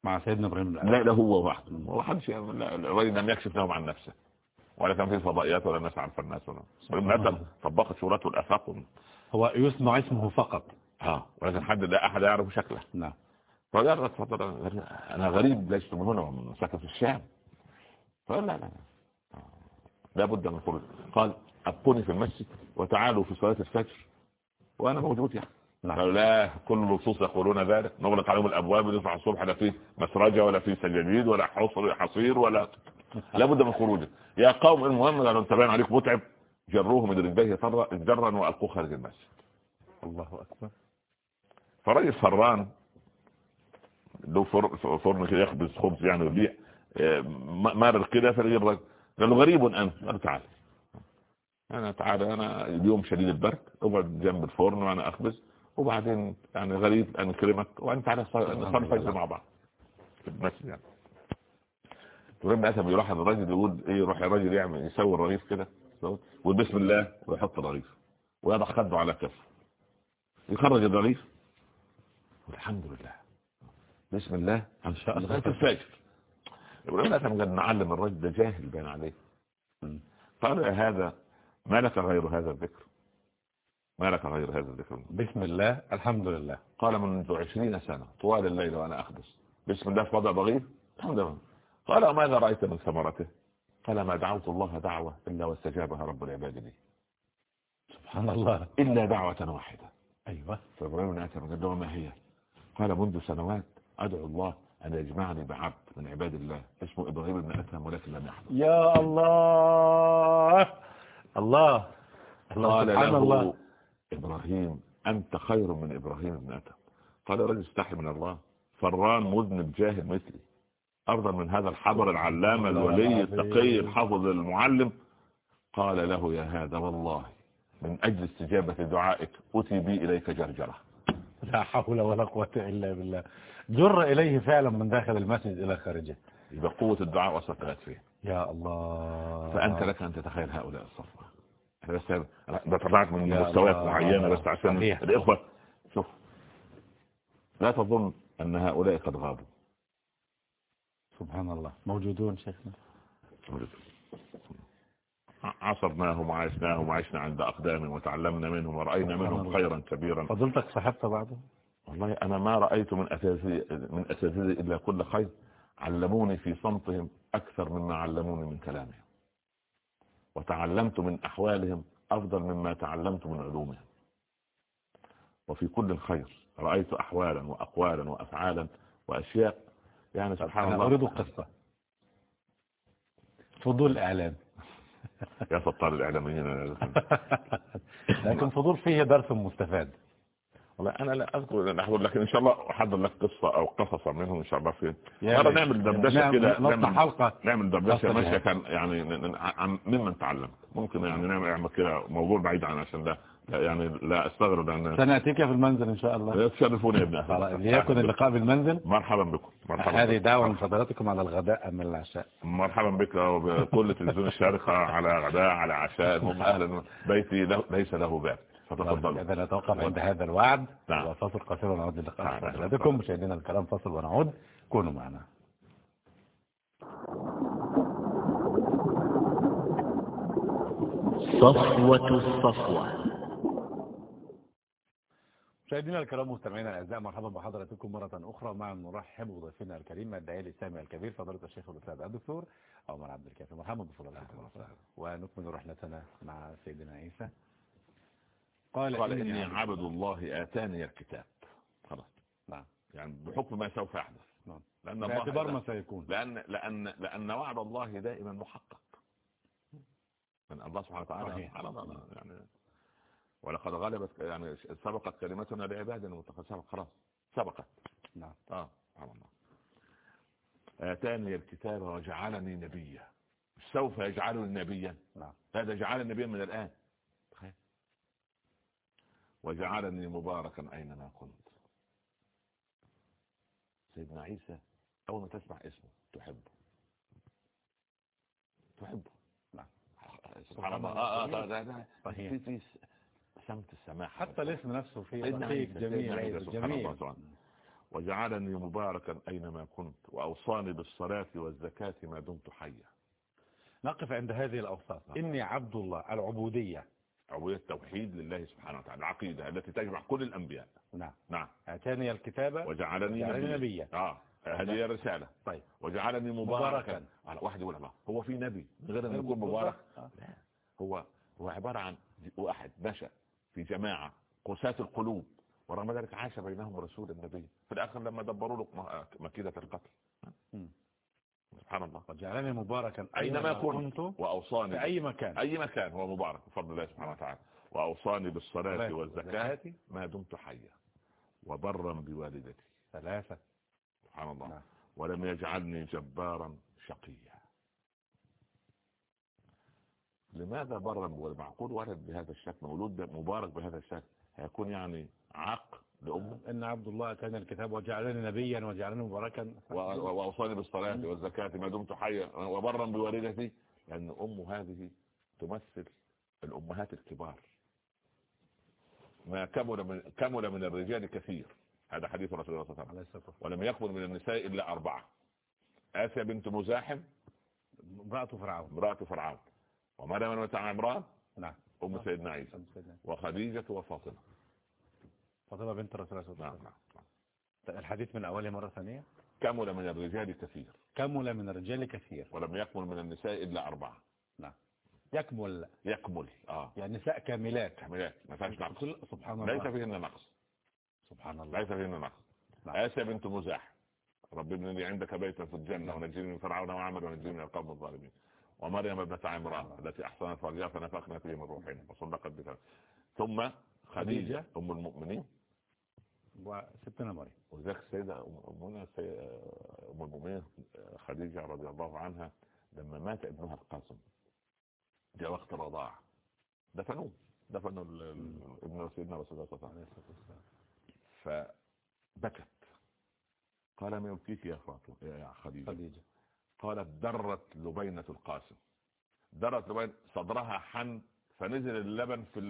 مع سيدنا إبراهيم. لا لا هو واحد. هو حدش لا، الراجل لم يكشف لهم عن نفسه. ولا كان في فضائيات ولا ناس عارفه الناس ولا إبراهيم بن ادهم طبقت شهرته الافاق هو يسمع اسمه فقط. آه ولكن حد لا أحد يعرف شكله. نعم. فقال تفضل أنا غريب لست من هنا ساكن في الشام. فقال لا لا لا. لا بد من الخروج قال أبقوني في المسجد وتعالوا في صلاة الفجر وأنا موجود يعني. نعم. قالوا لا كل اللصوص يقولون ذلك. نغلق عليهم الأبواب ندفع الصبح لا في مسرجة ولا في سجاجيد ولا حصر حصير ولا لا بد من خروجه. يا قوم المهم قالوا انت باين عليك متعب جروه من رجليه جرا وألقوه خارج المسجد. الله أكبر. فراجل فران له فر- فرن كده يخبز خبز يعني ويبيع آه، م- مرر كده الراجل قال له غريب أنت. قال تعال. أنا تعال أنا اليوم شديد البرد أقعد جنب الفرن وأنا أخبز. وبعدين يعني غريب أن اكرمك وأنت تعالى نصلي الفجر مع بعض في المسجد يعني. ولما اسف يروح الراجل يقول إيه يروح الراجل يعمل يسوي الرغيف كده. ويقول بسم الله ويحط الرغيف. ويضع خده على كفه يخرج الرغيف. والحمد لله. بسم الله. إن شاء الله. الفجر. يقول لا قد نعلم الرجل ده جاهل بين عليه. قال هذا ما لك غير هذا الذكر؟ ما لك غير هذا الذكر؟ بسم الله. الحمد لله. قال منذ عشرين سنة. طوال الليل وأنا أخبص بسم الله في وضع بغير الحمد لله. قال وماذا رأيت من ثمرته؟ قال ما دعوت الله دعوة إلا واستجابها رب العباد لي. سبحان الله. إلا دعوة واحدة. أيوة. فإبراهيم آتم قال له ما هي؟ قال منذ سنوات أدعو الله أن يجمعني بعبد من عباد الله اسمه إبراهيم بن أتهم ولكن لم يحضر. يا الله! الله! الله قال له الله. إبراهيم أنت خير من إبراهيم بن أتهم قال رجل استحي من الله فران مذنب جاهل مثلي. أفضل من هذا الحضر العلامة الولي التقي الحافظ المعلم. قال له يا هذا والله من أجل استجابة دعائك أتي بي إليك جرجرة. لا حول ولا قوة إلا بالله. جر إليه فعلا من داخل المسجد إلى خارجه. يبقى قوة الدعاء وصلت فيه. يا الله. فأنت لك أن تتخيل هؤلاء الصفوة. بس بطلعك من يا مستويات. معينة بس عشان. الإخوة. شوف لا تظن أن هؤلاء قد غابوا. سبحان الله. موجودون شيخنا. عصرناهم وعشناهم وعشنا عند أقدامهم وتعلمنا منهم ورأينا منهم الله. خيرا كبيرا. فضلتك صاحبت بعضه والله أنا ما رأيت من أساتذتي من أساتذتي إلا كل خير علموني في صمتهم أكثر مما علموني من كلامهم. وتعلمت من أحوالهم أفضل مما تعلمت من علومهم. وفي كل خير رأيت أحوالا وأقوالا وأفعالا وأشياء يعني سبحان الله. أريد قصة فضول الإعلام. يا سطار الإعلاميين لكن فضول فيه درس مستفاد. والله أنا لا أذكر أن أحضر لكن إن شاء الله أحضر لك قصة أو قصصا منهم إن شاء الله في ريت. نعمل دردشة نعم، كده نعمل- حلقة. نعمل ماشية بها. كان يعني عن ممن تعلم ممكن يعني نعمل كده موضوع بعيد عن عشان لا لا يعني لا استغرب لأن سنأتيك في المنزل إن شاء الله. تشرفوني يا ابن ليكن اللقاء بالمنزل. مرحبا بكم. مرحبا هذه. دعوة من فضلاتكم على الغداء أم العشاء؟ مرحبا بك بكل تلفزيون الشارقة على غداء على عشاء المهم أهلا بيتي له ليس له باب. فتفضلوا. إذا نتوقف عند هذا الوعد. نعم. وفاصل قصير ونعود للقاء نعم. مع حضراتكم مشاهدينا الكرام فاصل ونعود. كونوا معنا. صفوة الصفوة. مشاهدينا الكرام مستمعينا الأعزاء مرحبا بحضراتكم مرة أخرى. مع نرحب بضيفنا الكريم الداعي الإسلامي الكبير فضيلة الشيخ الأستاذ الدكتور عمر عبد الكافي. مرحبا بفضلاتكم ونكمل رحلتنا مع سيدنا عيسى. قال, قال إني عبد الله آتاني الكتاب. خلاص. نعم. يعني بحكم ما سوف يحدث. نعم. لأن باعتبار ما سيكون. لأن لأن لأن وعد الله دائما محقق. من الله سبحانه وتعالى يعني ولقد غلبت يعني سبقت كلمتنا لعبادنا المتقين سبق خلاص سبقت. نعم. آه سبحان الله. آتاني الكتاب وجعلني نبيا. سوف يجعلني نبيا؟ نعم. هذا جعلني نبيا من الآن. تخيل. وجعلني مباركا أينما كنت. سيدنا عيسى أول ما تسمع اسمه تحبه. تحبه. نعم. سبحان الله. آه آه. في في سمت السماح حتى الاسم نفسه فيه رقيق عيسى، جميل. جميل. وجعلني مباركا أينما كنت وأوصاني بالصلاة والزكاة ما دمت حيا. نقف عند هذه الأوصاف. إني عبد الله العبودية. عبودية التوحيد لله سبحانه وتعالى العقيدة التي تجمع كل الأنبياء. نعم. نعم. أتاني الكتاب وجعلني وجعلني نبيا. آه هذه الرسالة طيب. وجعلني مباركا. مباركا. على واحد يقول الله هو في نبي من غير أن يكون مبارك؟ آه. لا. هو هو عبارة عن واحد نشأ في جماعة قساة القلوب ورغم ذلك عاش بينهم رسول النبي. في الآخر لما دبروا له مكيدة القتل. سبحان الله. وجعلني مباركا أينما كنت في وأوصاني أي مكان. أي مكان هو مبارك بفضل الله سبحانه وتعالى. وأوصاني بالصلاة الصلاة والزكاة والزكاة. ما دمت حيا وبرا بوالدتي. ثلاثة. سبحان الله. نعم. ولم يجعلني جبارا شقيا. لماذا برا بوالدتي معقول ولد بهذا الشكل مولود مبارك بهذا الشكل هيكون يعني عاق لأمه؟ إن عبد الله كان الكتاب وجعلني نبيا وجعلني مباركا. وأوصاني بالصلاة والزكاة ما دمت حيا وبرا بوالدتي لأن أمه هذه تمثل الأمهات الكبار. ما كمل من, كمل من الرجال كثير. هذا حديث رسول الله صلى الله عليه وسلم. ولم يكمل من النساء إلا أربعة. آسيا بنت مزاحم. امرأة فرعون. امرأة فرعون. ومريم بنت عمران نعم. أم سيدنا عيسى. وخديجة وفاطمة. فاطمة بنت رسول الله صلى الله نعم عليه نعم. وسلم الحديث من أوله مرة ثانية؟ كمل من الرجال كثير؟ كمل من الرجال كثير؟ ولم يكمل من النساء إلا أربعة. نعم. يكمل. يكمل آه. يعني نساء كاملات. كاملات ما فيهاش نقص. سبحان ليس الله فيهن نقص. سبحان الله. ليس فيهن نقص. نعم. آسيا بنت مزاح. رب ابن لي عندك بيتا في الجنة ونجيني من فرعون وعمل ونجيني من القوم الظالمين. ومريم ابنة عمران التي أحصنت فرجها فنفخنا فيه من روحنا وصدقت بها ثم خديجة أم المؤمنين. وستنا مريم. وذاك السيدة أمنا أم المؤمنين خديجة رضي الله عنها لما مات ابنها القاسم. جاء وقت الرضاعة دفنوه. دفنوا ابن سيدنا رسول الله صلى الله عليه وسلم. فبكت. قال ما يبكيك يا فاطمة يا خديجة؟ خديجة. قالت درت لبينة القاسم. درت لبينة صدرها حن فنزل اللبن في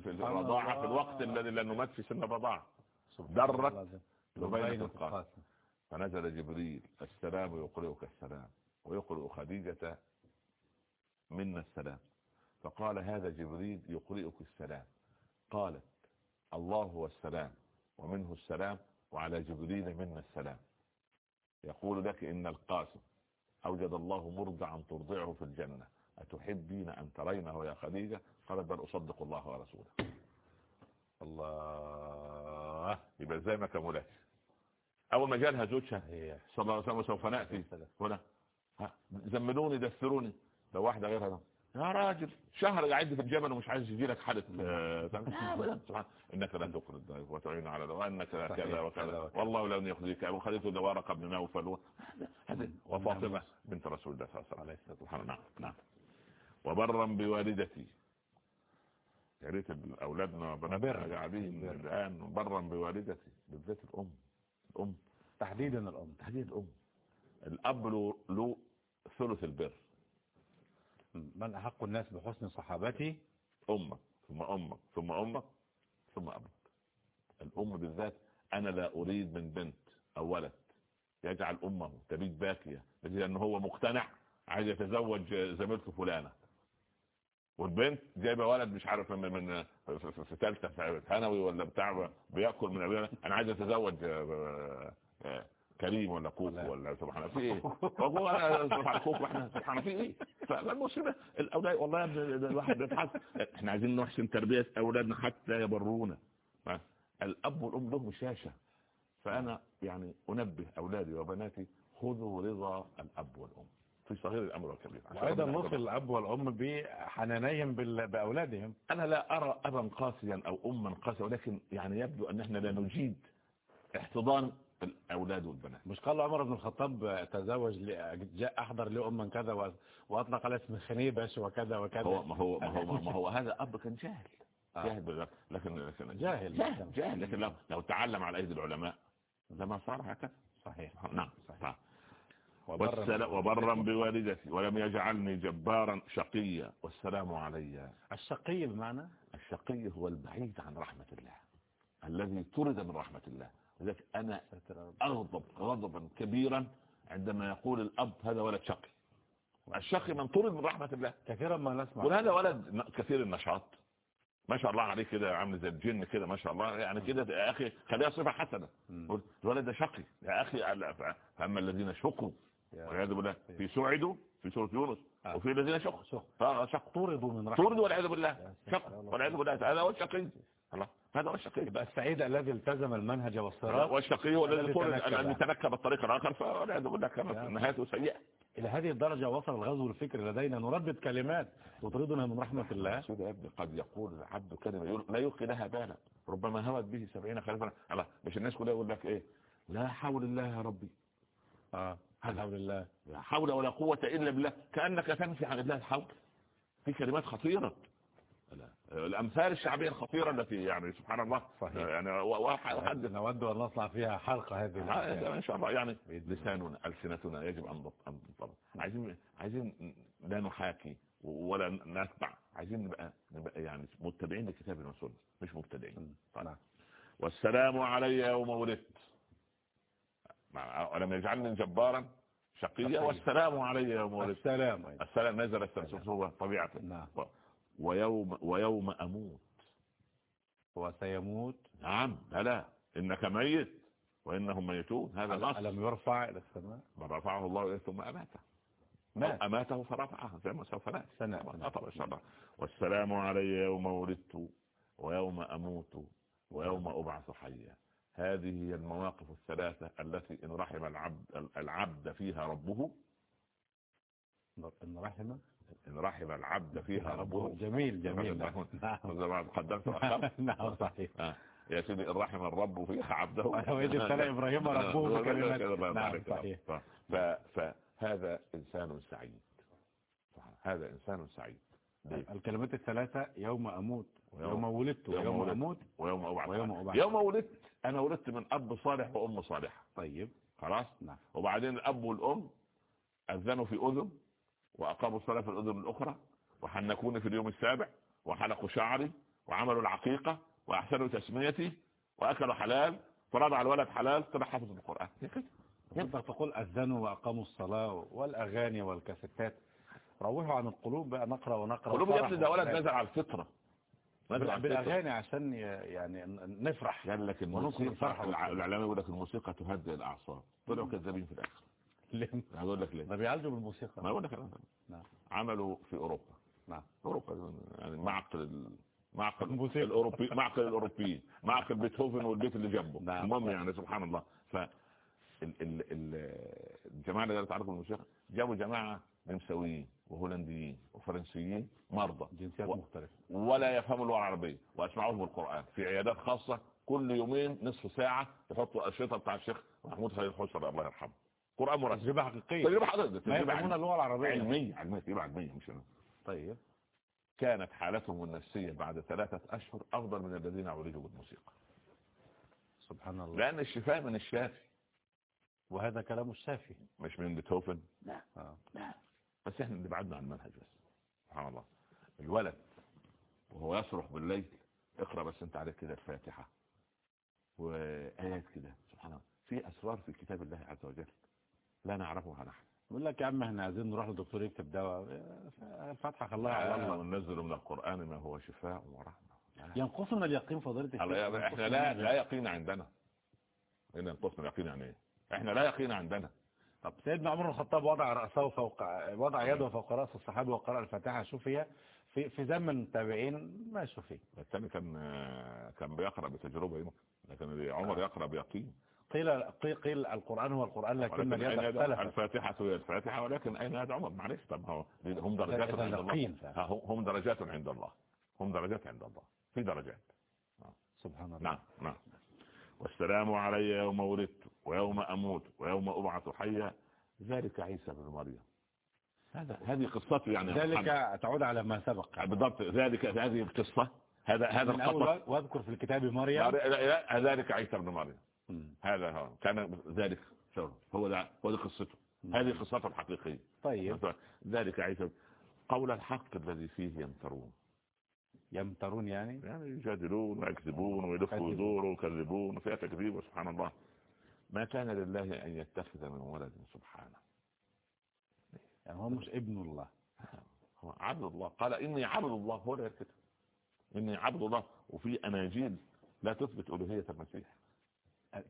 في الرضاعة في. الوقت الذي لأنه مات في سن الرضاعة. درت. لبينة القاسم. فنزل جبريل السلام يقرئك السلام ويقرئ خديجة منا السلام. فقال هذا جبريل يقرئك السلام. قالت الله هو السلام ومنه السلام وعلى جبريل منا السلام. يقول لك إن القاسم أوجد الله مرضعا ترضعه في الجنة. أتحبين أن ترينه يا خديجة؟ قالت بل أصدق الله ورسوله. الله يبقى زي ما كملت أول ما جالها زوجها صلى الله عليه وسلم سوف نأتي. هنا. زملوني دثروني. لو واحدة غيرها. يا راجل شهر قاعد في الجبل ومش عايز يجي لك حالة آه، إنك تقر الضيف وتعين على لا صحيح. كذا وكذا. كذا وكذا. والله لن يخزيك. أبو خليفة ده ورقه بن نوفل. هذا وفاطمة بنت رسول الله صلى الله عليه وسلم. نعم نعم. وبرا بوالدتي. يا ريت أولادنا بر. وبناتنا قاعدين. الآن. برا بوالدتي. بالذات الأم. الأم. تحديدا الأم. تحديد الأم. الأب له ثلث البر. من أحق الناس بحسن صحابتي؟ أمك ثم أمك ثم أمك ثم أبوك الام بالذات أنا لا أريد من بنت أو ولد يجعل أمه تبيت باكية لأن هو مقتنع عايز يتزوج زميلته فلانة. والبنت جايبة ولد مش عارف من من في- ثالثة ثانوي ولا بتاع بيأكل من. أنا عايز اتزوج آه، آه، كريم ولا كوكو ولا- ولا سبحان الله. في إيه؟ سبحان كوكو إحنا سبحان الله في إيه؟ فالمصيبه الأولاد والله الواحد بيضحك إحنا عايزين نحسن تربية أولادنا حتى يبرونا؟ الأب والأم لهم شاشه فأنا يعني أنبه أولادي وبناتي خذوا رضا الأب والأم. في صغير الأمر والكبير. نوصل يحفظهم. الأب والأم بحنانيهم بأولادهم. أنا لا أرى ابا قاسيا أو اما قاسيا ولكن يعني يبدو ان إحنا لا نجيد احتضان الأولاد والبنات. مش قال عمر بن الخطاب تزوج جاء أحضر لي أما كذا وأطلق على اسم خنيبش وكذا وكذا. هو ما هو ما هو ما هو هذا أب كان جاهل. آه. جاهل. لكن لكن جاهل. جاهل جاهل. لكن لو لو تعلم على أيدي العلماء لما صار هكذا. صحيح. نعم. صحيح. والسلام وبرا بوالدتي ولم يجعلني جبارا شقيا. والسلام علي. الشقي بمعنى؟ الشقي هو البعيد عن رحمة الله. الذي طرد من رحمة الله. لذلك أنا أغضب غضبا كبيرا عندما يقول الأب هذا ولد شقي. الشقي من طرد من رحمة الله. كثيرا ما نسمع. وهذا ولد كثير النشاط. ما شاء الله عليه كده عامل زي الجن كده ما شاء الله يعني كده يا أخي خليها صفة حسنة. مم. قول الولد ده شقي. يا أخي على- ف- فأما الذين شقوا يا والعياذ بالله في سعدوا في سورة يونس آه. وفي الذين شقوا. شق. طردوا من رحمة طرد والعياذ بالله. يا شق سبحان الله. والعياذ بالله هذا هو الشقي. الله. هذا هو الشقي. يبقى السعيد الذي التزم المنهج والصراط والشقي هو الذي تنكب الطريق الآخر كانت يا نهايته سيئة. إلى هذه الدرجة وصل الغزو الفكري لدينا. نردد كلمات تطردنا من رحمة الله. قد يقول العبد كلمة لا يلقي لها بالا. ربما هوت به سبعين خليفة الله مش الناس كلها يقول لك إيه؟ لا حول الله يا ربي. آه الحمد لله لا حول ولا قوة إلا بالله. كأنك تنفي عن الله الحول في كلمات خطيرة. لا. الأمثال الشعبية الخطيرة التي يعني سبحان الله صحيح. يعني واحد نود أن نصنع فيها حلقة هذه الأحيان. إن شاء الله يعني لساننا ألسنتنا يجب أن نض- أن تنضبط عايزين عايزين لا نحاكي ولا نتبع. عايزين نبقى نبقى يعني متبعين لكتاب الرسول مش مبتدعين نعم. والسلام علي يوم ولدت. ولم يجعلني جبارا شقية. والسلام علي يوم ولدت. السلام. السلام نزل السلام هو طبيعة. نعم. ويوم ويوم أموت. وسيموت نعم ألا إنك ميت وإنهم ميتون. هذا نص ألم يرفع إلى السماء؟ من رفعه الله ثم أماته مات. أماته فرفعه زي ما سوف نأتي. والسلام علي يوم ولدت ويوم أموت ويوم أبعث حيا. هذه هي المواقف الثلاثة التي إن رحم العبد العبد فيها ربه. إن رحمه إن رحم العبد فيها ربه. جميل جميل. نعم. قدمت نعم صحيح. آه. يا سيدي إن رحم الرب فيها عبده. وإذ ابتلى إبراهيم ربه بكلمات الله نعم. صحيح. فهذا إنسان سعيد. هذا إنسان سعيد. ليه؟ الكلمات الثلاثة يوم أموت ويوم- يوم ولدت يوم ويوم. أموت ويوم أبعث. ويوم أبعث. يوم ولدت. أنا ولدت من أب صالح وأم صالحة. طيب. خلاص؟ نعم. وبعدين الأب والأم أذنوا في أذن. وأقاموا الصلاة في الأذن الأخرى وحنكوني في اليوم السابع وحلقوا شعري وعملوا العقيقة وأحسنوا تسميتي وأكلوا حلال فرضع الولد حلال طلع حافظ القرآن. تقدر تقول أذنوا وأقاموا الصلاة والأغاني والكاسيتات. روحوا عن القلوب بقى نقرأ ونقرأ قلوب يا ده ولد. نزل على الفطرة. بالأغاني عشان يعني نفرح. قال لك الموسيقى الإعلامي يقول لك الموسيقى تهدئ الأعصاب. طلعوا كذابين في الآخر. ليه؟ هقول لك ليه. ده بيعالجوا بالموسيقى. ما أقول لك نعم. عملوا في أوروبا. نعم. أوروبا يعني معقل ال... معقل الموسيقى. الأوروبي معقل الأوروبيين. معقل بيتهوفن والبيت اللي جنبه. نعم. المهم يعني سبحان الله. ف ال... ال... ال... الجماعة اللي تعرفوا الموسيقى جابوا جماعة نمساويين وهولنديين وفرنسيين مرضى. جنسيات و- مختلفة. ولا يفهموا اللغة العربية واسمعوهم القرآن. في عيادات خاصة كل يومين نصف ساعة يحطوا الشيطة بتاع الشيخ محمود خليل حسر الله يرحمه قرآن مرتب. تجربة حقيقية. تجربة ما تجربة علمية اللغة العربية. علمية علمية تجربة علمية مش أنا. طيب. كانت حالتهم النفسية بعد ثلاثة أشهر أفضل من الذين عولجوا بالموسيقى. سبحان الله. لأن الشفاء من الشافي. وهذا كلام الشافي. مش من بيتهوفن؟ آه. بس إحنا اللي بعدنا عن المنهج بس. سبحان الله. الولد وهو يصرخ بالليل. اقرأ بس أنت عليك كده الفاتحة. وآيات كده. سبحان الله. في أسرار في كتاب الله عز وجل. لا نعرفها نحن يقول لك يا عم إحنا عايزين نروح للدكتور يكتب دواء. الفتحة خلاها على الله وننزل من القرآن ما هو شفاء ورحمة. ينقصنا اليقين الله- إحنا لا لا يقين عندنا. إن ينقصنا اليقين يعني إيه؟ إحنا لا يقين عندنا. طب سيدنا عمر بن الخطاب وضع رأسه فوق وضع يده فوق رأس الصحابة وقرأ الفاتحة. شوفيها في في زمن التابعين ما شوفي الثاني كان كان بيقرأ بتجربة يمكن لكن عمر يقرأ بيقين. قيل قيل, قيل القرآن هو القرآن لكن ولكن اليد أين يد- اختلفت الفاتحة هي الفاتحة ولكن أين يد عمر؟ معلش طب هو هم درجات عند الله. هم- درجات عند الله. هم درجات عند الله. في درجات. سبحان الله. نعم نعم. والسلام علي يوم ولدت ويوم أموت ويوم أبعث حيا. ذلك عيسى بن مريم. هذا هذه قصته يعني. ذلك تعود على ما سبق. بالضبط. ذلك هذه القصة. هذا هذا من أول واذكر في الكتاب مريم. ذلك عيسى بن مريم. هذا هو. كان ذلك هو ده هو دي قصته. هذه قصته الحقيقية. طيب. ذلك عيسى. قول الحق الذي فيه يمترون. يمترون يعني؟ يعني يجادلون ويكذبون ويلفوا. ويدوروا ويكذبون وفيها تكذيب وسبحان الله. ما كان لله أن يتخذ من ولد سبحانه. يعني هو مش ابن الله. هو عبد الله. قال إني عبد الله. هو اللي كده إني عبد الله. وفي أناجيل لا تثبت ألوهية المسيح.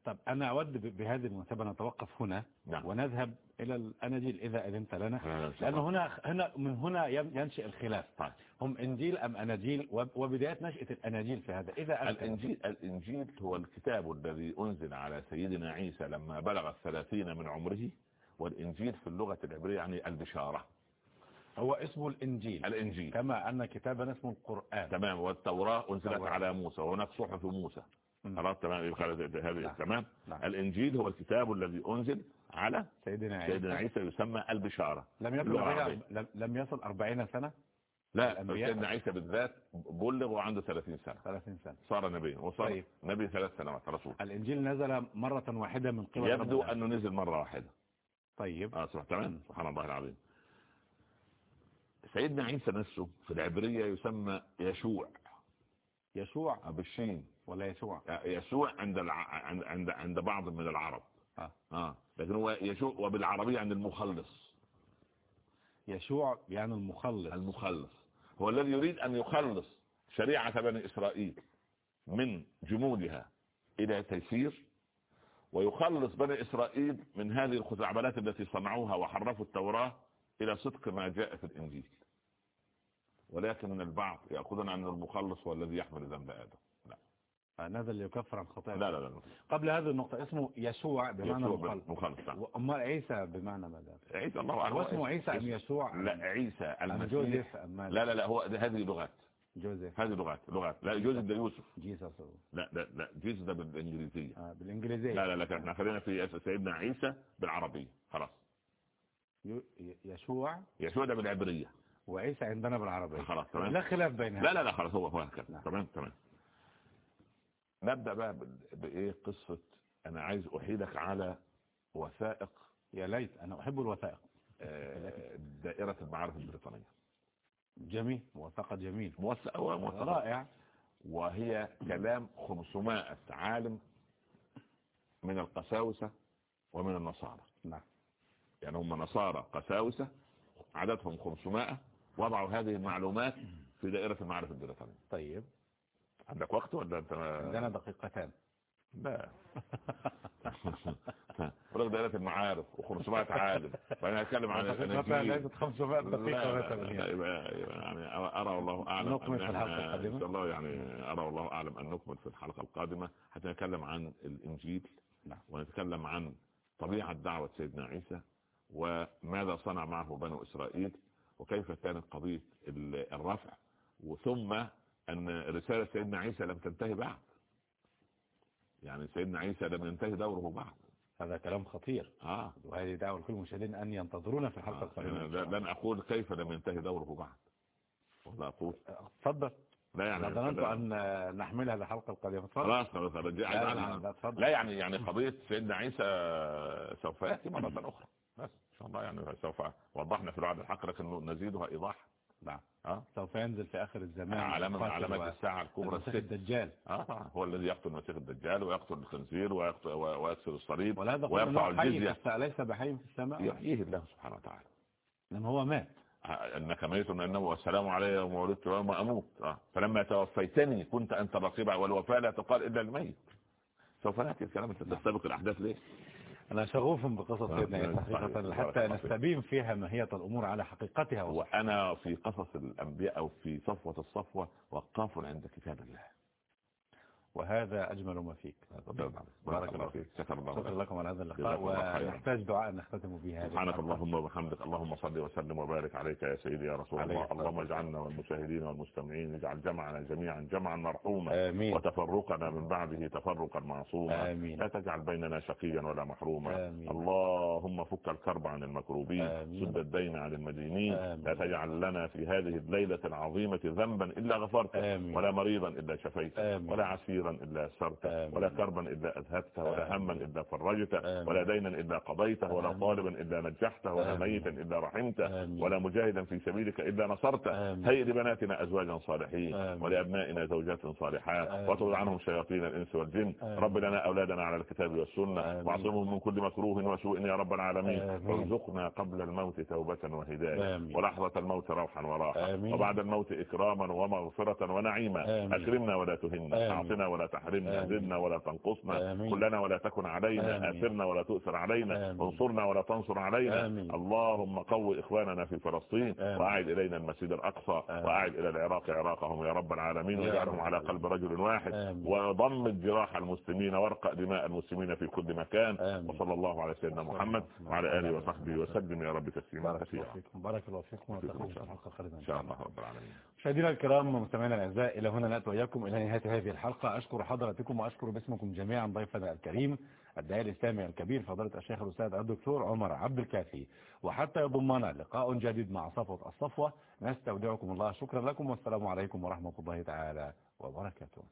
طب أنا أود بهذه المناسبة نتوقف هنا نعم. ونذهب إلى الأناجيل إذا أذنت لنا. لأن هنا هنا من هنا ين- ينشئ الخلاف. طيب. هم إنجيل أم أناجيل؟ وب- وبداية نشأة الأناجيل في هذا. إذا الإنجيل, الإنجيل هو الكتاب الذي أنزل على سيدنا عيسى لما بلغ الثلاثين من عمره والإنجيل في اللغة العبرية يعني البشارة. هو اسمه الإنجيل. الإنجيل. كما أن كتابا اسمه القرآن. تمام. والتوراة أنزلت. على موسى وهناك صحف موسى. خلاص تمام. يبقى هذه نعم. تمام. نعم. الإنجيل هو الكتاب الذي أنزل على سيدنا سيدنا عيسى عيسى يسمى البشارة لم العربية. لم- يصل 40 سنة؟ لا. سيدنا عيسى بالذات بلغ وعنده 30 سنة. 30 سنة. صار نبيا. وصار طيب. نبي ثلاث سنوات رسول الإنجيل نزل مرة واحدة من قبل يبدو أنه نزل مرة واحدة. طيب. آه صح. تمام. سبحان الله العظيم. سيدنا عيسى نفسه في العبرية يسمى يشوع. يشوع. بالشين. ولا يشوع يسوع عند الع... عند عند عند بعض من العرب. آه. آه. لكن هو يشوع وبالعربية عن المخلص. يشوع يعني المخلص. المخلص. هو الذي يريد أن يخلص شريعة بني إسرائيل من جمودها إلى تيسير ويخلص بني إسرائيل من هذه الخزعبلات التي صنعوها وحرفوا التوراة إلى صدق ما جاء في الإنجيل. ولكن البعض يأخذون أن المخلص هو الذي يحمل ذنب آدم. لا هذا اللي يكفر عن خطايا لا لا, لا. قبل هذه النقطة اسمه يشوع بمعنى مخلص مخلص نعم. أما عيسى بمعنى ماذا عيسى الله أعلم هو اسمه عيسى أم يسوع لا عيسى المسيح؟ لا لا لا هو هذه لغات جوزيف هذه لغات لغات لا جوزيف ده يوسف جيسس لا لا لا جيسس ده بالإنجليزية آه بالإنجليزية لا لا لا إحنا خلينا في سيدنا عيسى بالعربية خلاص يشوع يسوع ده بالعبرية وعيسى عندنا بالعربية خلاص تمام لا خلاف بينها لا لا لا خلاص هو هو هكذا نعم. تمام تمام نبدأ بقى بإيه؟ قصة أنا عايز أحيلك على وثائق. يا ليت أنا أحب الوثائق. آه، دائرة المعارف البريطانية. جميل وثائق جميل موثقة رائع. وهي كلام 500 عالم من القساوسة ومن النصارى. نعم. يعني هم نصارى قساوسة عددهم 500 وضعوا هذه المعلومات في دائرة المعارف البريطانية. طيب. عندك وقت ولا انت عندنا دقيقتان لا ولك دائرة المعارف و500 عالم فأنا أتكلم عن. ليست 500 لا، دقيقة لا، مثلا لا، يعني. يعني أرى الله أعلم نكمل في الحلقة القادمة. إن شاء الله يعني أرى الله أعلم أن نكمل في الحلقة القادمة حتى نتكلم عن الإنجيل نعم. ونتكلم عن طبيعة دعوة سيدنا عيسى وماذا صنع معه بنو إسرائيل وكيف كانت قضية ال- الرفع وثم أن رسالة سيدنا عيسى لم تنتهي بعد. يعني سيدنا عيسى لم ينتهي دوره بعد. هذا كلام خطير. آه. وهذه دعوة لكل المشاهدين أن ينتظرونا في الحلقة آه. القادمة. لن أقول كيف لم ينتهي دوره بعد. ولا أقول. تفضل. لا يعني ظننت أن نحملها للحلقة القادمة. خلاص خلاص لا, يعني يعني قضية سيدنا عيسى سوف يأتي مرة أخرى. بس إن شاء الله يعني سوف وضحنا في الوعد الحق لكن نزيدها إيضاح نعم. آه سوف ينزل في آخر الزمان علامة من علامات و- الساعة الكبرى الست. الدجال. آه طبعا هو الذي يقتل المسيح الدجال ويقتل الخنزير ويقتل ويكسر الصليب ويرفع الجزية. ليس بحي في السماء. يحييه الله سبحانه وتعالى. لأن هو مات. إنك ميت انه والسلام علي يوم ولدت ويوم أموت. آه. فلما توفيتني كنت أنت الرقيب والوفاة لا تقال إلا الميت. سوف نأتي الكلام. أنت تستبق الأحداث ليه؟ أنا شغوف بقصص سيدنا صحيح. حقيقة بارك حتى الله فيك. نستبين فيها ماهية الأمور على حقيقتها وأنا في قصص الأنبياء أو في صفوة الصفوة وقاف عند كتاب الله وهذا أجمل ما فيك بارك الله فيك شكر الله شكرا لك لكم على هذا اللقاء. ونحتاج دعاء نختتم به هذه سبحانك. اللهم وبحمدك اللهم صل وسلم وبارك عليك يا سيدي يا رسول الله اللهم. اجعلنا والمشاهدين والمستمعين اجعل جمعنا جميعا جمعا مرحوما آمين وتفرقنا من بعده تفرقا معصوما آمين لا تجعل بيننا شقيا ولا محروما آمين. اللهم فك الكرب عن المكروبين آمين. سد الدين عن المدينين آمين. لا تجعل لنا في هذه الليلة العظيمة ذنبا إلا غفرته. ولا مريضا إلا شفيته. ولا عسيرا إلا يسرته آمين. ولا كربا إلا أذهبته ولا هما إلا فرجته. ولا دينا إلا قضيته ولا. طالبا إلا نجحته ولا. ميتا إلا رحمته. ولا مجاهدا في سبيلك إلا نصرته. هيئ لبناتنا أزواجا صالحين. ولأبنائنا زوجات صالحات. واطرد عنهم شياطين الإنس والجن. رب لنا أولادنا على الكتاب والسنة. واعصمهم من كل مكروه وسوء يا رب العالمين. وارزقنا قبل الموت توبة وهداية. ولحظة الموت روحا وراحة. وبعد الموت إكراما ومغفرة ونعيما. أكرمنا ولا تهنا. أعطنا ولا تحرمنا. زدنا ولا تنقصنا آمين. كلنا ولا تكن علينا. آثرنا ولا تؤثر علينا آمين. انصرنا ولا تنصر علينا آمين. اللهم قو إخواننا في فلسطين. وأعد إلينا المسجد الأقصى. وأعد إلى العراق عراقهم يا رب العالمين واجعلهم على. قلب رجل واحد آمين. وضمد جراح المسلمين وارقى دماء المسلمين في كل مكان. وصلى الله على سيدنا محمد وعلى آله وصحبه وسلم يا رب تسليما كثيرا بارك الله فيكم في الله. الحلقة القادمة إن شاء الله رب العالمين مشاهدينا الكرام ومستمعينا الأعزاء إلى هنا نأتي وإياكم إلى نهاية هذه الحلقة اشكر حضراتكم وأشكر باسمكم جميعا ضيفنا الكريم الداعي الإسلامي الكبير فضيلة الشيخ الأستاذ الدكتور عمر عبد الكافي. وحتى يضمنا لقاء جديد مع صفوة الصفوة. نستودعكم الله. شكرا لكم. والسلام عليكم ورحمة الله تعالى وبركاته.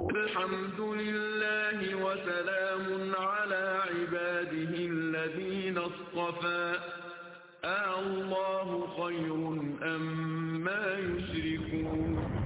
الحمد لله وسلام على عباده الذين اصطفى. آه الله خير أم ما يشركون.